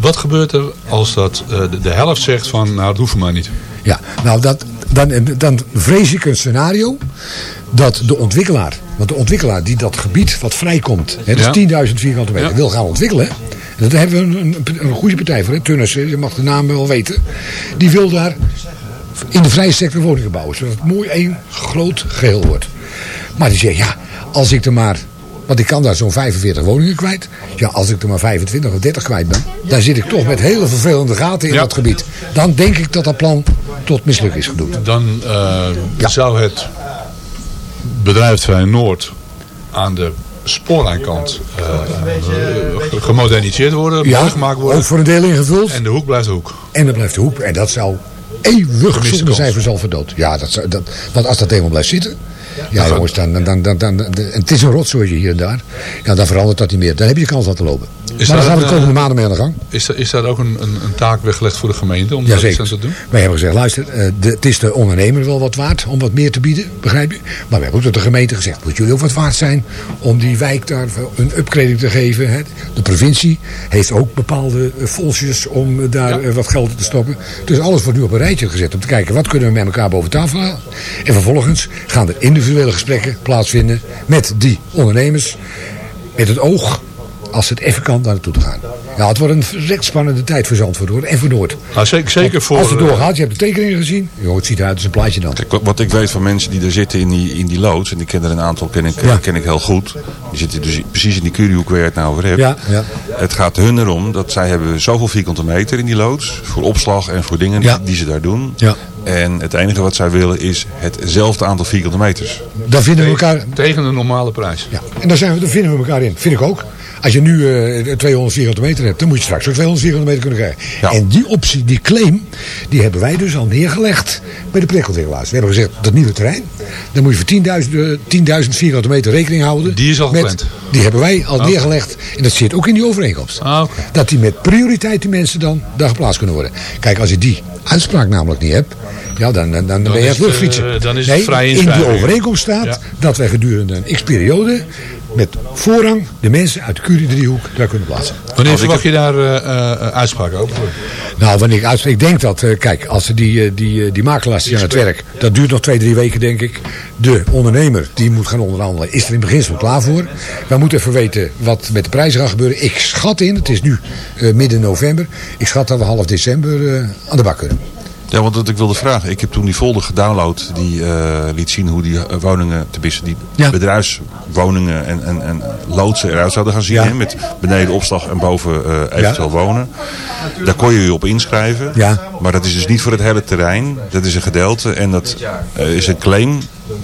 Wat gebeurt er als dat, de, de helft zegt van, nou dat hoeft maar niet. Ja, nou dat, dan, dan vrees ik een scenario dat de ontwikkelaar, want de ontwikkelaar die dat gebied wat vrijkomt, hè, dat is 10.000 vierkante meter, Ja. wil gaan ontwikkelen. En daar hebben we een, een, een goede partij voor, hè, Tönnissen, je mag de naam wel weten. Die wil daar in de vrije sector woningen bouwen, zodat het mooi één groot geheel wordt. Maar die zegt, ja, als ik er maar, want ik kan daar zo'n 45 woningen kwijt. Ja, als ik er maar 25 of 30 kwijt ben, dan zit ik toch met hele vervelende gaten in Ja. dat gebied. Dan denk ik dat dat plan tot misluk is gedoemd. Dan eh, Ja. zou het bedrijventerrein Noord aan de spoorlijnkant eh, gemoderniseerd worden, mooi gemaakt worden. ook voor een deel ingevuld. En, En de hoek blijft de hoek. dan blijft de hoek. En dat zou eeuwig Gemiste zonde kans. zijn voor Zalverdood. Ja, dat, dat, want als dat eenmaal blijft zitten... Ja, jongens, dan, dan, dan, dan, het is een rotzooitje hier en daar. Ja, dan verandert dat niet meer. Dan heb je kans aan te lopen. maar daar dan gaan we de komende eh, maanden mee aan de gang. Is, is daar ook een, een, een taak weggelegd voor de gemeente om daar aan Jazeker. te doen? Wij hebben gezegd, luister, eh, de, het is de ondernemer wel wat waard om wat meer te bieden, begrijp je? Maar we hebben ook tot de gemeente gezegd, moet jullie ook wat waard zijn om die wijk daar een upgrading te geven. Hè? De provincie heeft ook bepaalde eh, fondsjes om eh, daar Ja. eh, wat geld in te stoppen. Dus alles wordt nu op een rijtje gezet om te kijken, wat kunnen we met elkaar boven tafel halen? En vervolgens gaan er individuele gesprekken plaatsvinden met die ondernemers, met het oog, als het even kan, daar naartoe te gaan. Ja, het wordt een verrekt spannende tijd voor Zandvoort hoor, en voor Noord. Nou, zeker, zeker voor... Als het eh, doorgaat, je hebt de tekeningen gezien. Jo, het ziet eruit als een plaatje dan. Kijk, wat- ik weet van mensen die er zitten in die, in die loods, en ik ken er een aantal ken ik, Ja. ken ik heel goed. Die zitten dus precies in die curiehoek waar je het nou over hebt. Ja, ja. Het gaat hun erom dat zij hebben zoveel vierkante meter in die loods. Voor opslag en voor dingen Ja. die, die ze daar doen. Ja. En het enige wat zij willen is hetzelfde aantal vierkante meters. Dan vinden we elkaar. Tegen de normale prijs. Ja. En daar, zijn we, daar vinden we elkaar in. Vind ik ook. Als je nu eh 200 vierkante meter hebt, dan moet je straks ook 200 vierkante meter kunnen krijgen. Ja. En die optie, die claim, die hebben wij dus al neergelegd bij de projectontwikkelaars. We hebben gezegd, dat nieuwe terrein, dan moet je voor 10.000 eh, 10.000 vierkante meter rekening houden. Die is al met- gepland. Die hebben wij al neergelegd. En dat zit ook in die overeenkomst. Ah. Dat die met prioriteit die mensen dan daar geplaatst kunnen worden. Kijk, als je die uitspraak namelijk niet hebt, ja, dan, dan, dan, ben je het luchtfietsen. eh, dan is het nee, vrije in die overeenkomst staat Ja. dat wij gedurende een x-periode met voorrang de mensen uit de Curie-driehoek daar kunnen plaatsen. Wanneer verwacht je daar eh, eh, uitspraken over? Nou, wanneer ik uitspreek, ik denk dat, eh, kijk, als die, die, die makelaars die aan het werk, dat duurt nog twee, drie weken denk ik. De ondernemer die moet gaan onderhandelen, is er in beginsel klaar voor. Wij moeten even weten wat met de prijzen gaat gebeuren. Ik schat in, het is nu eh, midden november, ik schat dat we half december eh, aan de bak kunnen. Ja, want wat ik wilde vragen. Ik heb toen die folder gedownload die eh, liet zien hoe die eh, woningen, tenminste die Ja. bedrijfswoningen en, en, en loodsen eruit zouden gaan zien. Ja. Met beneden opslag en boven eh, eventueel wonen. Daar kon je je op inschrijven. Ja. Maar dat is dus niet voor het hele terrein. Dat is een gedeelte en dat is een claim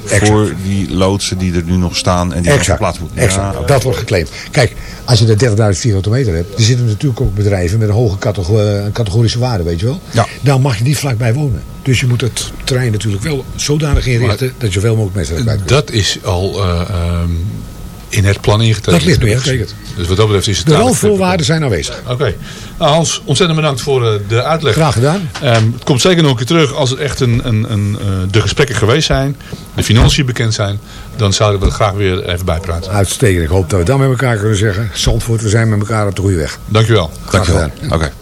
voor die loodsen die er nu nog staan en die Exact, geplaatst moeten. exact. Dat wordt geclaimd. Kijk, als je de 30.000 vierkante meter hebt, er zitten natuurlijk ook bedrijven met een hoge catego- categorische waarde, weet je wel. Ja. Dan mag je niet vlakbij wonen. Dus je moet het terrein natuurlijk wel zodanig inrichten dat je zoveel mogelijk mensen erbij kunt. Dat is al eh, ehm, in het plan ingetekend. Dat ligt nu ingetekend. Dus wat dat betreft is het De duidelijk. randvoorwaarden zijn aanwezig. Oké. Nou Hans, ontzettend bedankt voor eh, de uitleg. Graag gedaan. Ehm, het komt zeker nog een keer terug als het echt een, een, een, eh, de gesprekken geweest zijn, de financiën bekend zijn, dan zouden we er graag weer even bijpraten. Uitstekend. Ik hoop dat we dat met elkaar kunnen zeggen. Zandvoort, we zijn met elkaar op de goede weg. Dankjewel. Graag gedaan. Oké.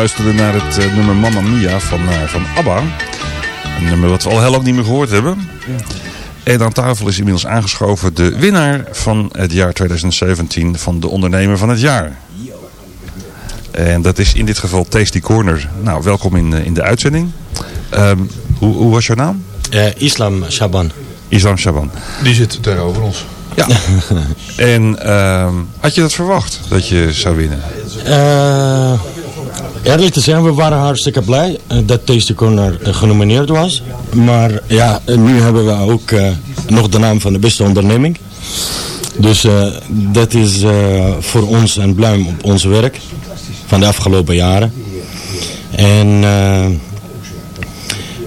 Luisterde naar het eh, nummer Mamma Mia van, eh, van ABBA. Een nummer wat we al heel lang niet meer gehoord hebben. En aan tafel is inmiddels aangeschoven de winnaar van het jaar 2017 van de ondernemer van het jaar. En dat is in dit geval Tasty Corner. Nou, welkom in, eh, in de uitzending. Ehm, hoe, hoe was jouw naam? Eh, Islam Shaban. Islam Shaban. Die zit tegenover ons. Ja. en ehm, had je dat verwacht, dat je zou winnen? Eh, eerlijk te zijn, we waren hartstikke blij eh, dat Tasty Corner eh, genomineerd was. Maar ja, eh, nu hebben we ook nog de naam van de beste onderneming. Dus dat is voor ons een pluim op ons werk van de afgelopen jaren. En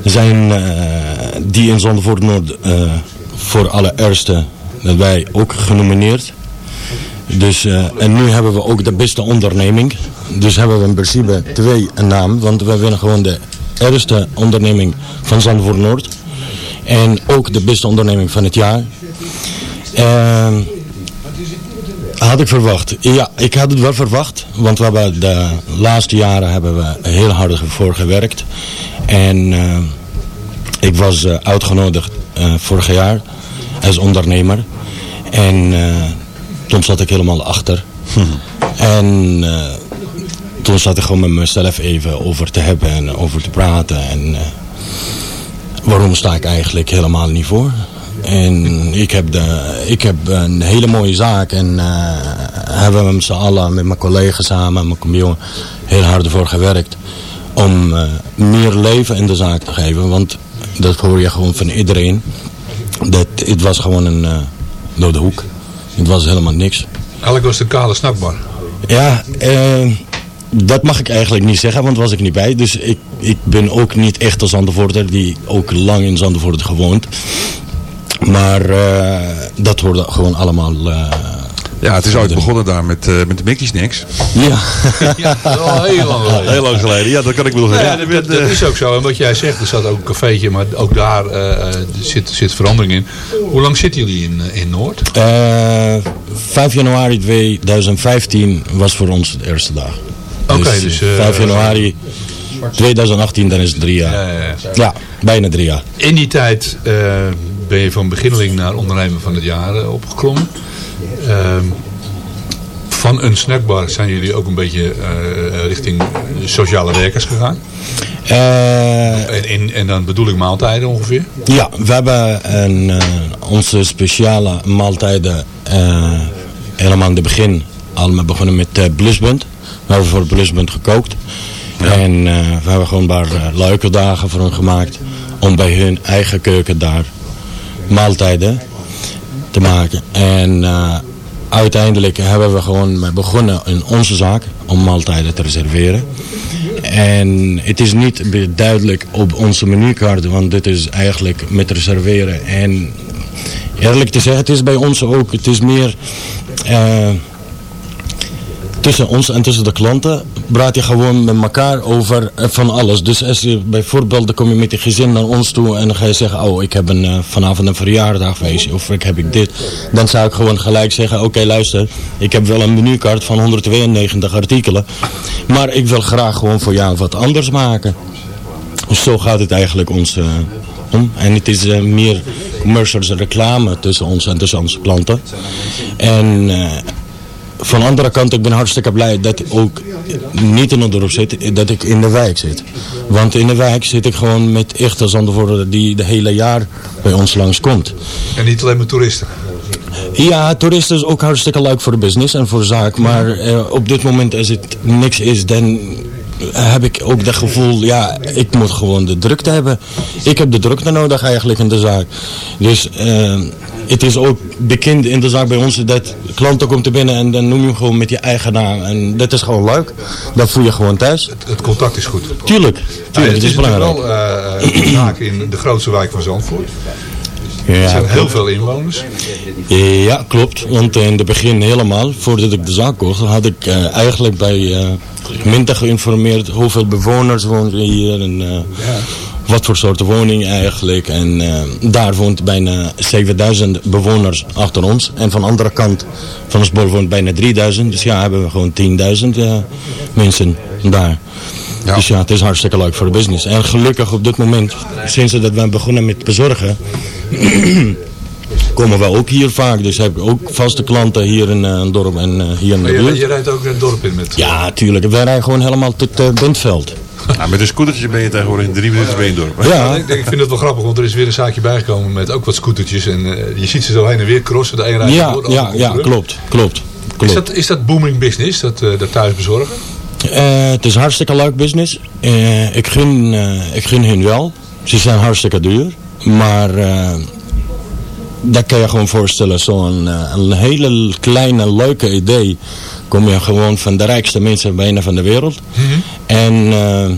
zijn die in Zandvoort Noord voor allereerste dat wij ook genomineerd. Dus, eh, en nu hebben we ook de beste onderneming. Dus hebben we in principe twee namen. Want we winnen gewoon de eerste onderneming van Zandvoort Noord. En ook de beste onderneming van het jaar. Ehm, had ik verwacht. Ja, ik had het wel verwacht. Want we hebben de laatste jaren hebben we heel hard voor gewerkt. En eh, ik was eh, uitgenodigd vorig jaar als ondernemer. En toen zat ik helemaal achter. En eh, toen zat ik gewoon met mezelf even over te hebben en over te praten. En eh, waarom sta ik eigenlijk helemaal niet voor? En ik heb, de, ik heb een hele mooie zaak en eh, hebben we met z'n allen, met mijn collega's samen, mijn compagnon, heel hard ervoor gewerkt. Om meer leven in de zaak te geven, want dat hoor je gewoon van iedereen. Dat, het was gewoon een eh dode hoek. Het was helemaal niks. Eigenlijk was een kale snackbar. Ja, eh, dat mag ik eigenlijk niet zeggen, want was ik niet bij. Dus ik, ik ben ook niet echt een Zandvoorter, die ook lang in Zandvoort gewoond. Maar eh, dat hoorde gewoon allemaal... eh, Ja, het is ooit begonnen daar met, eh, met de Mickey Snacks. Ja. ja, dat is al heel lang geleden. Heel lang geleden, ja, dat kan ik me nog Nou ja, dat, dat is ook zo. En wat jij zegt, er staat ook een cafeetje, maar ook daar eh, eh, zit, zit verandering in. Hoe lang zitten jullie in, in Noord? Eh, 5 januari 2015 was voor ons de eerste dag. Oké, dus, eh, 5 januari 2018, dan is het drie jaar. Ja, ja, ja. Ja, bijna drie jaar. In die tijd eh, ben je van beginneling naar ondernemer van het jaar opgeklommen. Ehm, van een snackbar zijn jullie ook een beetje eh, richting sociale werkers gegaan. Eh, En, en, en dan bedoel ik maaltijden ongeveer. Ja, we hebben een, eh, onze speciale maaltijden helemaal in het begin al met begonnen met Blusbund. We hebben voor Blusbund gekookt. En we hebben gewoon een paar eh, leuke dagen voor hen gemaakt. Om bij hun eigen keuken daar maaltijden te maken. En eh, uiteindelijk hebben we gewoon begonnen in onze zaak om maaltijden te reserveren. En het is niet duidelijk op onze menukaart, want dit is eigenlijk met reserveren. En eerlijk te zeggen, het is bij ons ook, het is meer eh, tussen ons en tussen de klanten praat je gewoon met elkaar over eh, van alles. Dus als je bijvoorbeeld, dan kom je met je gezin naar ons toe en ga je zeggen, oh ik heb een, eh, vanavond een verjaardagfeestje of ik heb ik dit. Dan zou ik gewoon gelijk zeggen, oké luister, ik heb wel een menukaart van 192 artikelen, maar ik wil graag gewoon voor jou wat anders maken. Dus zo gaat het eigenlijk ons eh, om. En het is meer commercials reclame tussen ons en tussen onze klanten. En van de andere kant, ik ben hartstikke blij dat ik ook niet in het dorp zit, dat ik in de wijk zit. Want in de wijk zit ik gewoon met echte Zandvoorten die de hele jaar bij ons langskomt. En niet alleen maar toeristen. Ja, toeristen is ook hartstikke leuk voor de business en voor de zaak. Maar eh, op dit moment als het niks is, dan heb ik ook het gevoel, ja, ik moet gewoon de drukte hebben. Ik heb de drukte nodig eigenlijk in de zaak. Dus eh, het is ook bekend in de zaak bij ons dat klanten komt er binnen en dan noem je hem gewoon met je eigen naam. En dat is gewoon leuk. Dat voel je gewoon thuis. Het contact is goed. Tuurlijk, tuurlijk, het het is is natuurlijk belangrijk. wel eh, een zaak in de grootste wijk van Zandvoort. Er zijn heel veel inwoners. Ja, klopt. Want in het begin helemaal, voordat ik de zaak kocht, had ik eh, eigenlijk bij gemeente geïnformeerd hoeveel bewoners wonen hier en eh, wat voor soorten woning eigenlijk. En daar woont bijna 7000 bewoners achter ons. En van de andere kant van ons bol woont bijna 3000. Dus ja, hebben we gewoon 10.000 eh, mensen daar. Dus ja, het is hartstikke leuk voor de business. En gelukkig op dit moment, sinds dat we begonnen met bezorgen, komen we ook hier vaak. Dus heb ik ook vaste klanten hier in eh, het dorp en eh, hier in Maar de je, buurt. je rijdt ook het dorp in met... Ja, tuurlijk. Wij rijden gewoon helemaal tot uh, Bentveld. Ja, met een scootertje ben je tegenwoordig in drie minuten ben je door. Ja. Ik, denk, ik vind het wel grappig, want er is weer een zaakje bijgekomen met ook wat scootertjes. En eh, je ziet ze zo heen en weer crossen. De een rijdt Ja, door, de ja, komt ja, terug. klopt, klopt. Is klopt. dat, is dat booming business, dat, eh dat thuisbezorgen? Eh, het is hartstikke leuk business. Eh, ik, gun, eh, ik gun hun wel. Ze zijn hartstikke duur. Maar eh dat kan je gewoon voorstellen. Zo'n eh, een hele kleine leuke idee. Kom je gewoon van de rijkste mensen bijna van de wereld. En eh,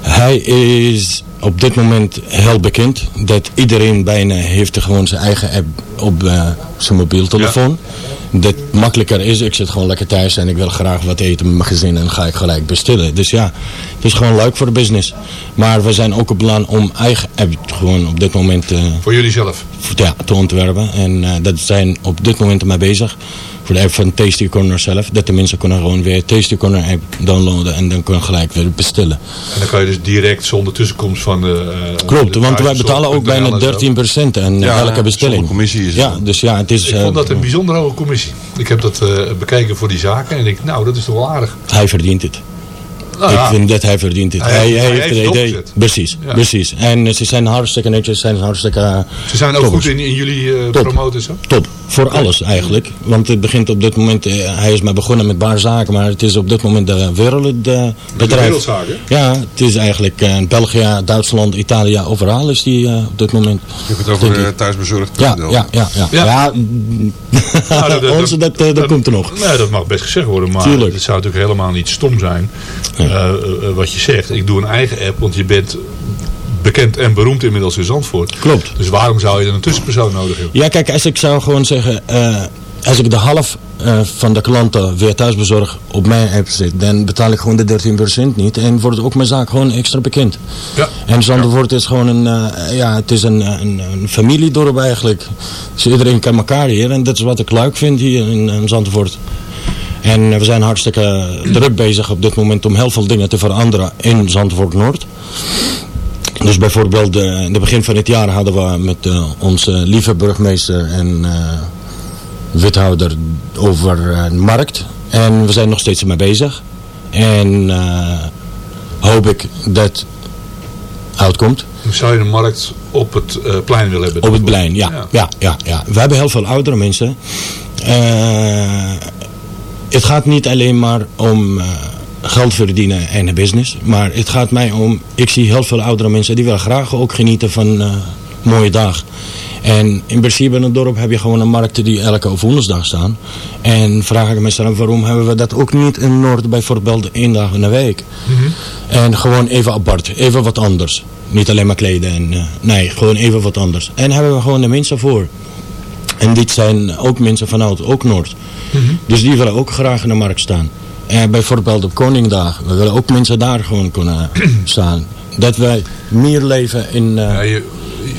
hij is op dit moment heel bekend. Dat iedereen bijna heeft gewoon zijn eigen app op eh, zijn mobieltelefoon. Dat makkelijker is. Ik zit gewoon lekker thuis en ik wil graag wat eten met mijn gezin en ga ik gelijk bestellen. Dus ja, het is gewoon leuk voor de business. Maar we zijn ook op plan om eigen app gewoon op dit moment eh, Voor jullie zelf? ja, te ontwerpen. En eh, dat zijn op dit moment mee bezig. Voor de app van Tasty Corner zelf. Dat de mensen kunnen gewoon weer Tasty Corner app downloaden en dan kunnen gelijk weer bestellen. En dan kan je dus direct zonder tussenkomst van de... eh, Klopt, de want wij betalen ook bijna en zo. 13% aan Ja, elke bestelling. commissie is het Ja, dan. dus ja, het is... Ik eh, vond dat een bijzonder hoge commissie. Ik heb dat eh, bekeken voor die zaken en ik, nou, dat is toch wel aardig. hij verdient het. Nou ja. Ik vind dat hij verdient het. Hij Hij, heeft- hij hij heeft heeft het idee. Precies, Ja. precies. En eh, ze zijn hartstikke netjes, zijn hartstikke eh, Ze zijn ook toppers. goed in, in jullie eh Top. promoten zo? Top, voor alles eigenlijk. Want het begint op dit moment, hij is maar begonnen met baarzaken, maar het is op dit moment de wereldbedrijf. wereldzaken? Ja, het is eigenlijk eh, in België, Duitsland, Italië, overal is die op dit moment. Je hebt het over uh, thuisbezorgd Ja, ja, ja, ja. Ja. ja. Nou, dat- dat- onze, dat, dat komt er nog. Nee, dat mag best gezegd worden, maar het zou natuurlijk helemaal niet stom zijn Ja. Eh, eh, wat je zegt. Ik doe een eigen app, want je bent bekend en beroemd inmiddels in Zandvoort. Klopt. Dus waarom zou je dan een tussenpersoon nodig hebben? Ja, kijk, als ik zou gewoon zeggen, eh, als ik de half eh, van de klanten weer thuisbezorg op mijn app zit, dan betaal ik gewoon de 13% niet en wordt ook mijn zaak gewoon extra bekend. Ja. En Zandvoort is gewoon een, eh, ja, het is een, een, een familiedorp eigenlijk. Dus iedereen kan elkaar hier en dat is wat ik leuk vind hier in, in Zandvoort. En eh, we zijn hartstikke druk bezig op dit moment om heel veel dingen te veranderen in Zandvoort Noord. Dus bijvoorbeeld eh, in het begin van het jaar hadden we met eh, onze lieve burgemeester en eh, wethouder over een markt. En we zijn nog steeds ermee bezig. En hoop ik dat uitkomt. Zou je een markt op het plein willen hebben? Op het plein, ja. ja. Ja, ja, We hebben heel veel oudere mensen. Eh, het gaat niet alleen maar om eh, geld verdienen en een business. Maar het gaat mij om, ik zie heel veel oudere mensen die willen graag ook genieten van een mooie dag. En in principe in het dorp heb je gewoon een markt die elke woensdag staan. En vraag ik mezelf waarom hebben we dat ook niet in Noord bijvoorbeeld één dag in de week. En gewoon even apart, even wat anders. Niet alleen maar kleden en eh, nee, gewoon even wat anders. En hebben we gewoon de mensen voor. En dit zijn ook mensen vanuit ook Noord. Dus die willen ook graag in de markt staan. En bijvoorbeeld op Koningdag, we willen ook mensen daar gewoon kunnen staan. Dat wij meer leven in... eh, Ja, je,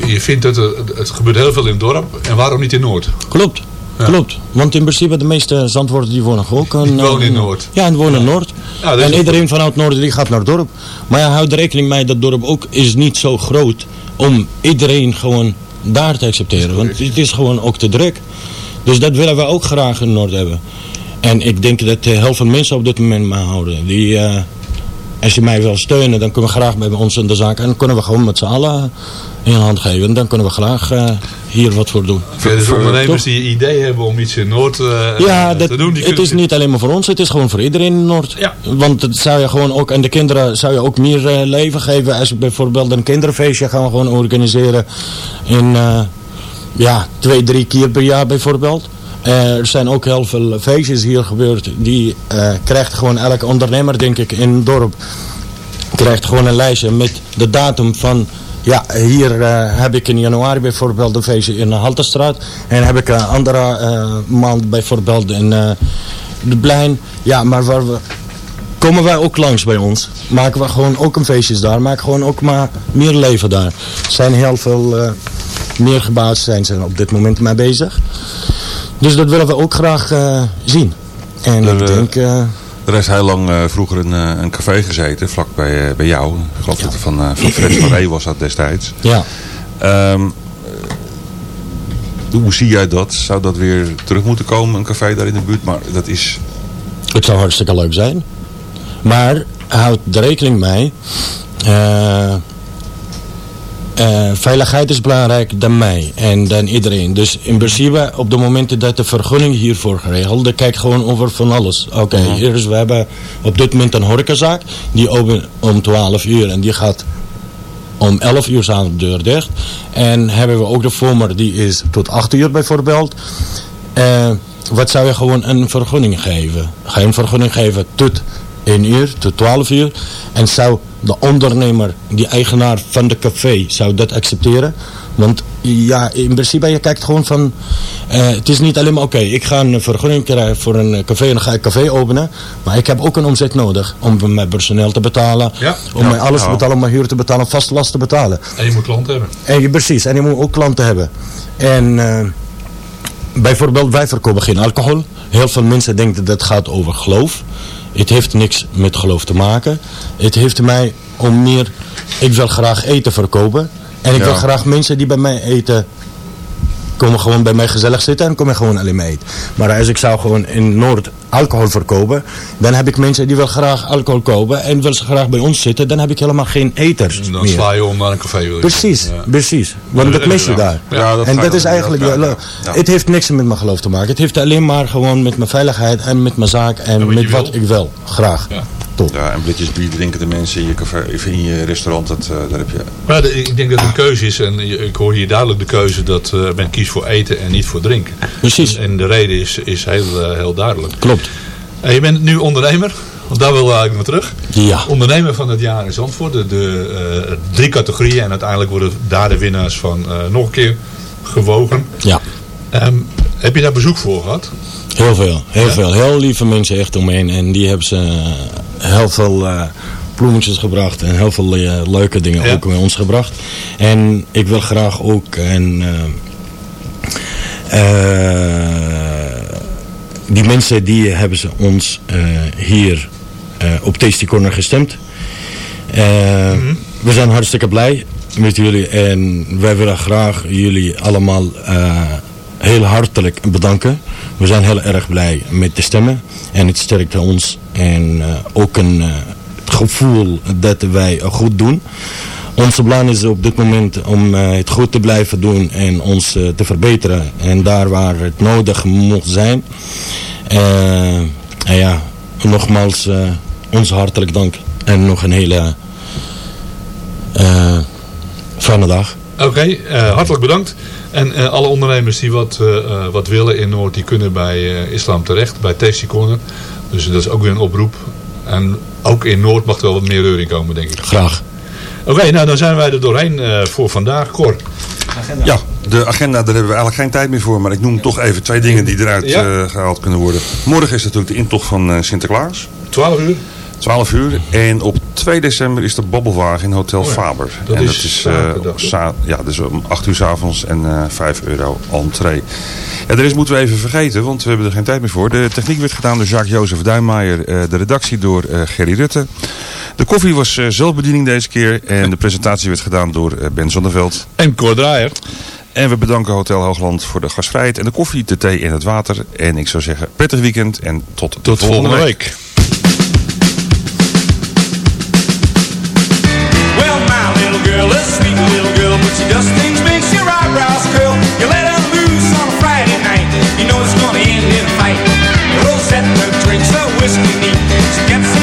je vindt dat er, het gebeurt heel veel in het dorp. En waarom niet in Noord? Klopt. Klopt. Want in principe de meeste zandwoorden die wonen ook Die wonen in eh, Noord. Ja, die wonen in Noord. Ja, en iedereen vanuit Noord die gaat naar het dorp. Maar ja, houd rekening mee dat dorp ook is niet zo groot om iedereen gewoon daar te accepteren. Want het is gewoon ook te druk. Dus dat willen we ook graag in Noord hebben. En ik denk dat de helft van mensen op dit moment me houden. Die, eh, als je mij wil steunen, dan kunnen we graag bij ons in de zaak. En dan kunnen we gewoon met z'n allen in hand geven. En dan kunnen we graag eh, hier wat voor doen. Ja, dus ondernemers Toch? die idee hebben om iets in Noord eh, Ja, eh, dat, te doen. Die het is niet alleen maar voor ons, het is gewoon voor iedereen in Noord. Ja. Want het zou je gewoon ook, en de kinderen zou je ook meer eh, leven geven. Als we bijvoorbeeld een kinderfeestje gaan we gewoon organiseren in, eh, ja, twee, drie keer per jaar bijvoorbeeld. Eh, er zijn ook heel veel feestjes hier gebeurd. Die eh, krijgt gewoon elke ondernemer, denk ik, in het dorp. Krijgt gewoon een lijstje met de datum van... Ja, hier eh, heb ik in januari bijvoorbeeld een feestje in de Haltestraat. En heb ik een andere eh, maand bijvoorbeeld in eh, de Plein. Ja, maar waar we... Komen wij ook langs bij ons. Maken we gewoon ook een feestjes daar. Maken gewoon ook maar meer leven daar. Er zijn heel veel meer gebouwd zijn ze op dit moment mee bezig. Dus dat willen we ook graag eh, zien. En Er, ik denk... eh, Er heeft heel lang eh, vroeger een, een café gezeten, vlak bij, bij jou. Ik geloof dat het van, van Fred van Ree was dat destijds. ja. Ehm, eh, hoe zie jij dat? Zou dat weer terug moeten komen, een café daar in de buurt? Maar dat is... Het zou hartstikke leuk zijn. Maar houdt er rekening mee. Eh, veiligheid is belangrijk dan mij en dan iedereen. Dus in principe op de momenten dat de vergunning hiervoor geregeld, dan kijk gewoon over van alles. Oké, hier is, we hebben op dit moment een horecazaak, die open om 12 uur en die gaat om 11 uur staan de deur dicht. En hebben we ook de former, die is tot 8 uur bijvoorbeeld. Eh, wat zou je gewoon een vergunning geven? Ga je een vergunning geven tot 1 uur, tot 12 uur. En zou de ondernemer, die eigenaar van de café, zou dat accepteren? Want ja, in principe, je kijkt gewoon van... eh, het is niet alleen maar, oké, ik ga een vergunning krijgen voor een café en dan ga ik café openen. Maar ik heb ook een omzet nodig om mijn personeel te betalen. Ja. Om Ja. mijn alles te betalen, om mijn huur te betalen, vaste last te betalen. En je moet klanten hebben. En je, precies, en je moet ook klanten hebben. En eh, bijvoorbeeld, wij verkopen geen alcohol. Heel veel mensen denken dat het gaat over geloof. Het heeft niks met geloof te maken. Het heeft mij om meer, ik wil graag eten verkopen. En ik Ja. wil graag mensen die bij mij eten, komen gewoon bij mij gezellig zitten en komen gewoon alleen maar eten. Maar als ik zou gewoon in Noord alcohol verkopen, dan heb ik mensen die wel graag alcohol kopen en willen ze graag bij ons zitten, dan heb ik helemaal geen eters Dan meer. sla je om naar een café. Wil je. Precies, Ja. precies. Want dat mis je daar. Ja, dat en dat is eigenlijk, ja, ja, wel- ja. het heeft niks met mijn geloof te maken. Het heeft alleen maar gewoon met mijn veiligheid en met mijn zaak en wat met wat wil. ik wil. Graag. Ja. Top. Ja, en blikjes bier drinken de mensen in je, café, in je restaurant, dat, eh, daar heb je... Maar de- ik denk dat het een keuze is. En ik hoor hier duidelijk de keuze dat eh, men kiest voor eten en niet voor drinken. Precies. En, en de reden is, is heel, eh, heel duidelijk. Klopt. En je bent nu ondernemer. Want daar wil ik naar terug. Ja. Ondernemer van het jaar in Zandvoort. De, de eh, drie categorieën. En uiteindelijk worden daar de winnaars van eh, nog een keer gewogen. Ja. Ehm, heb je daar bezoek voor gehad? Heel veel. Heel Ja? veel. Heel lieve mensen echt omheen. En die hebben ze eh, heel veel eh, bloemetjes gebracht. En heel veel eh, leuke dingen Ja. ook bij ons gebracht. En ik wil graag ook een... eh, eh, die mensen die hebben ze ons eh, hier eh, op Tasty Corner gestemd. Eh, We zijn hartstikke blij met jullie en wij willen graag jullie allemaal heel hartelijk bedanken. We zijn heel erg blij met de stemmen en het sterkt ons en ook een, het gevoel dat wij goed doen. Onze plan is op dit moment om eh, het goed te blijven doen en ons eh, te verbeteren. En daar waar het nodig moet zijn. Eh, en ja, nogmaals ons hartelijk dank. En nog een hele fijne dag. Oké, hartelijk bedankt. En alle ondernemers die wat, wat willen in Noord, die kunnen bij Islam terecht, bij Tasty Corner. Dus dat is ook weer een oproep. En ook in Noord mag er wel wat meer reuring komen, denk ik. Graag. Oké, nou dan zijn wij er doorheen eh, voor vandaag. Cor. Ja, de agenda, daar hebben we eigenlijk geen tijd meer voor. Maar ik noem toch even twee dingen die eruit Ja. eh, gehaald kunnen worden. Morgen is natuurlijk de intocht van eh, Sinterklaas. 12 uur. 12 uur. En op 2 december is de babbelwagen in Hotel ja. Faber. Dat en is dat is eh, zaterdag, ja, dus om 8 uur s avonds en eh 5 euro entree. Ja, de rest moeten we even vergeten, want we hebben er geen tijd meer voor. De techniek werd gedaan door Jacques-Jozef Duinmaier. eh, de redactie door eh, Gerry Rutte. De koffie was eh, zelfbediening deze keer. En de presentatie werd gedaan door Ben Zonneveld. En Cor Draaier. En we bedanken Hotel Hoogland voor de gastvrijheid en de koffie, de thee en het water. En ik zou zeggen, prettig weekend en tot, de Tot volgende week. Well, my little girl, a sweet little girl, but she does things makes your eyebrows curl. Know it's gonna end in a fight. Rosetta drinks her whiskey neat. She gets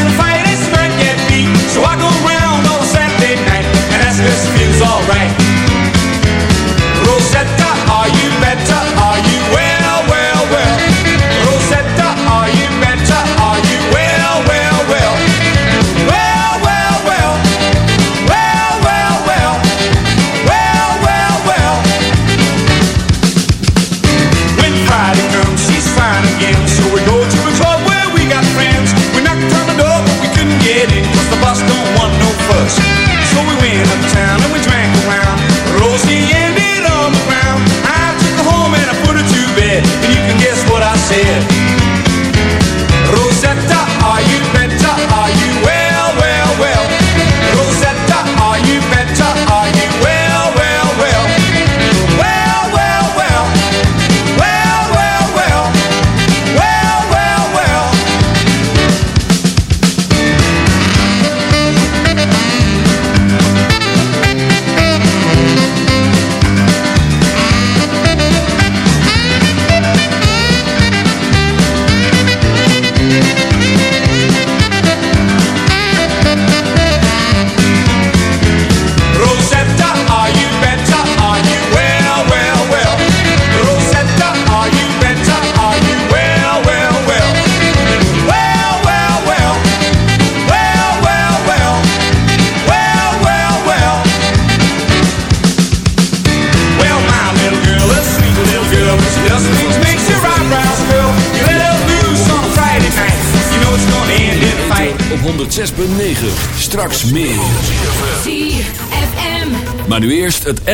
Straks meer. ZFM. Maar nu eerst het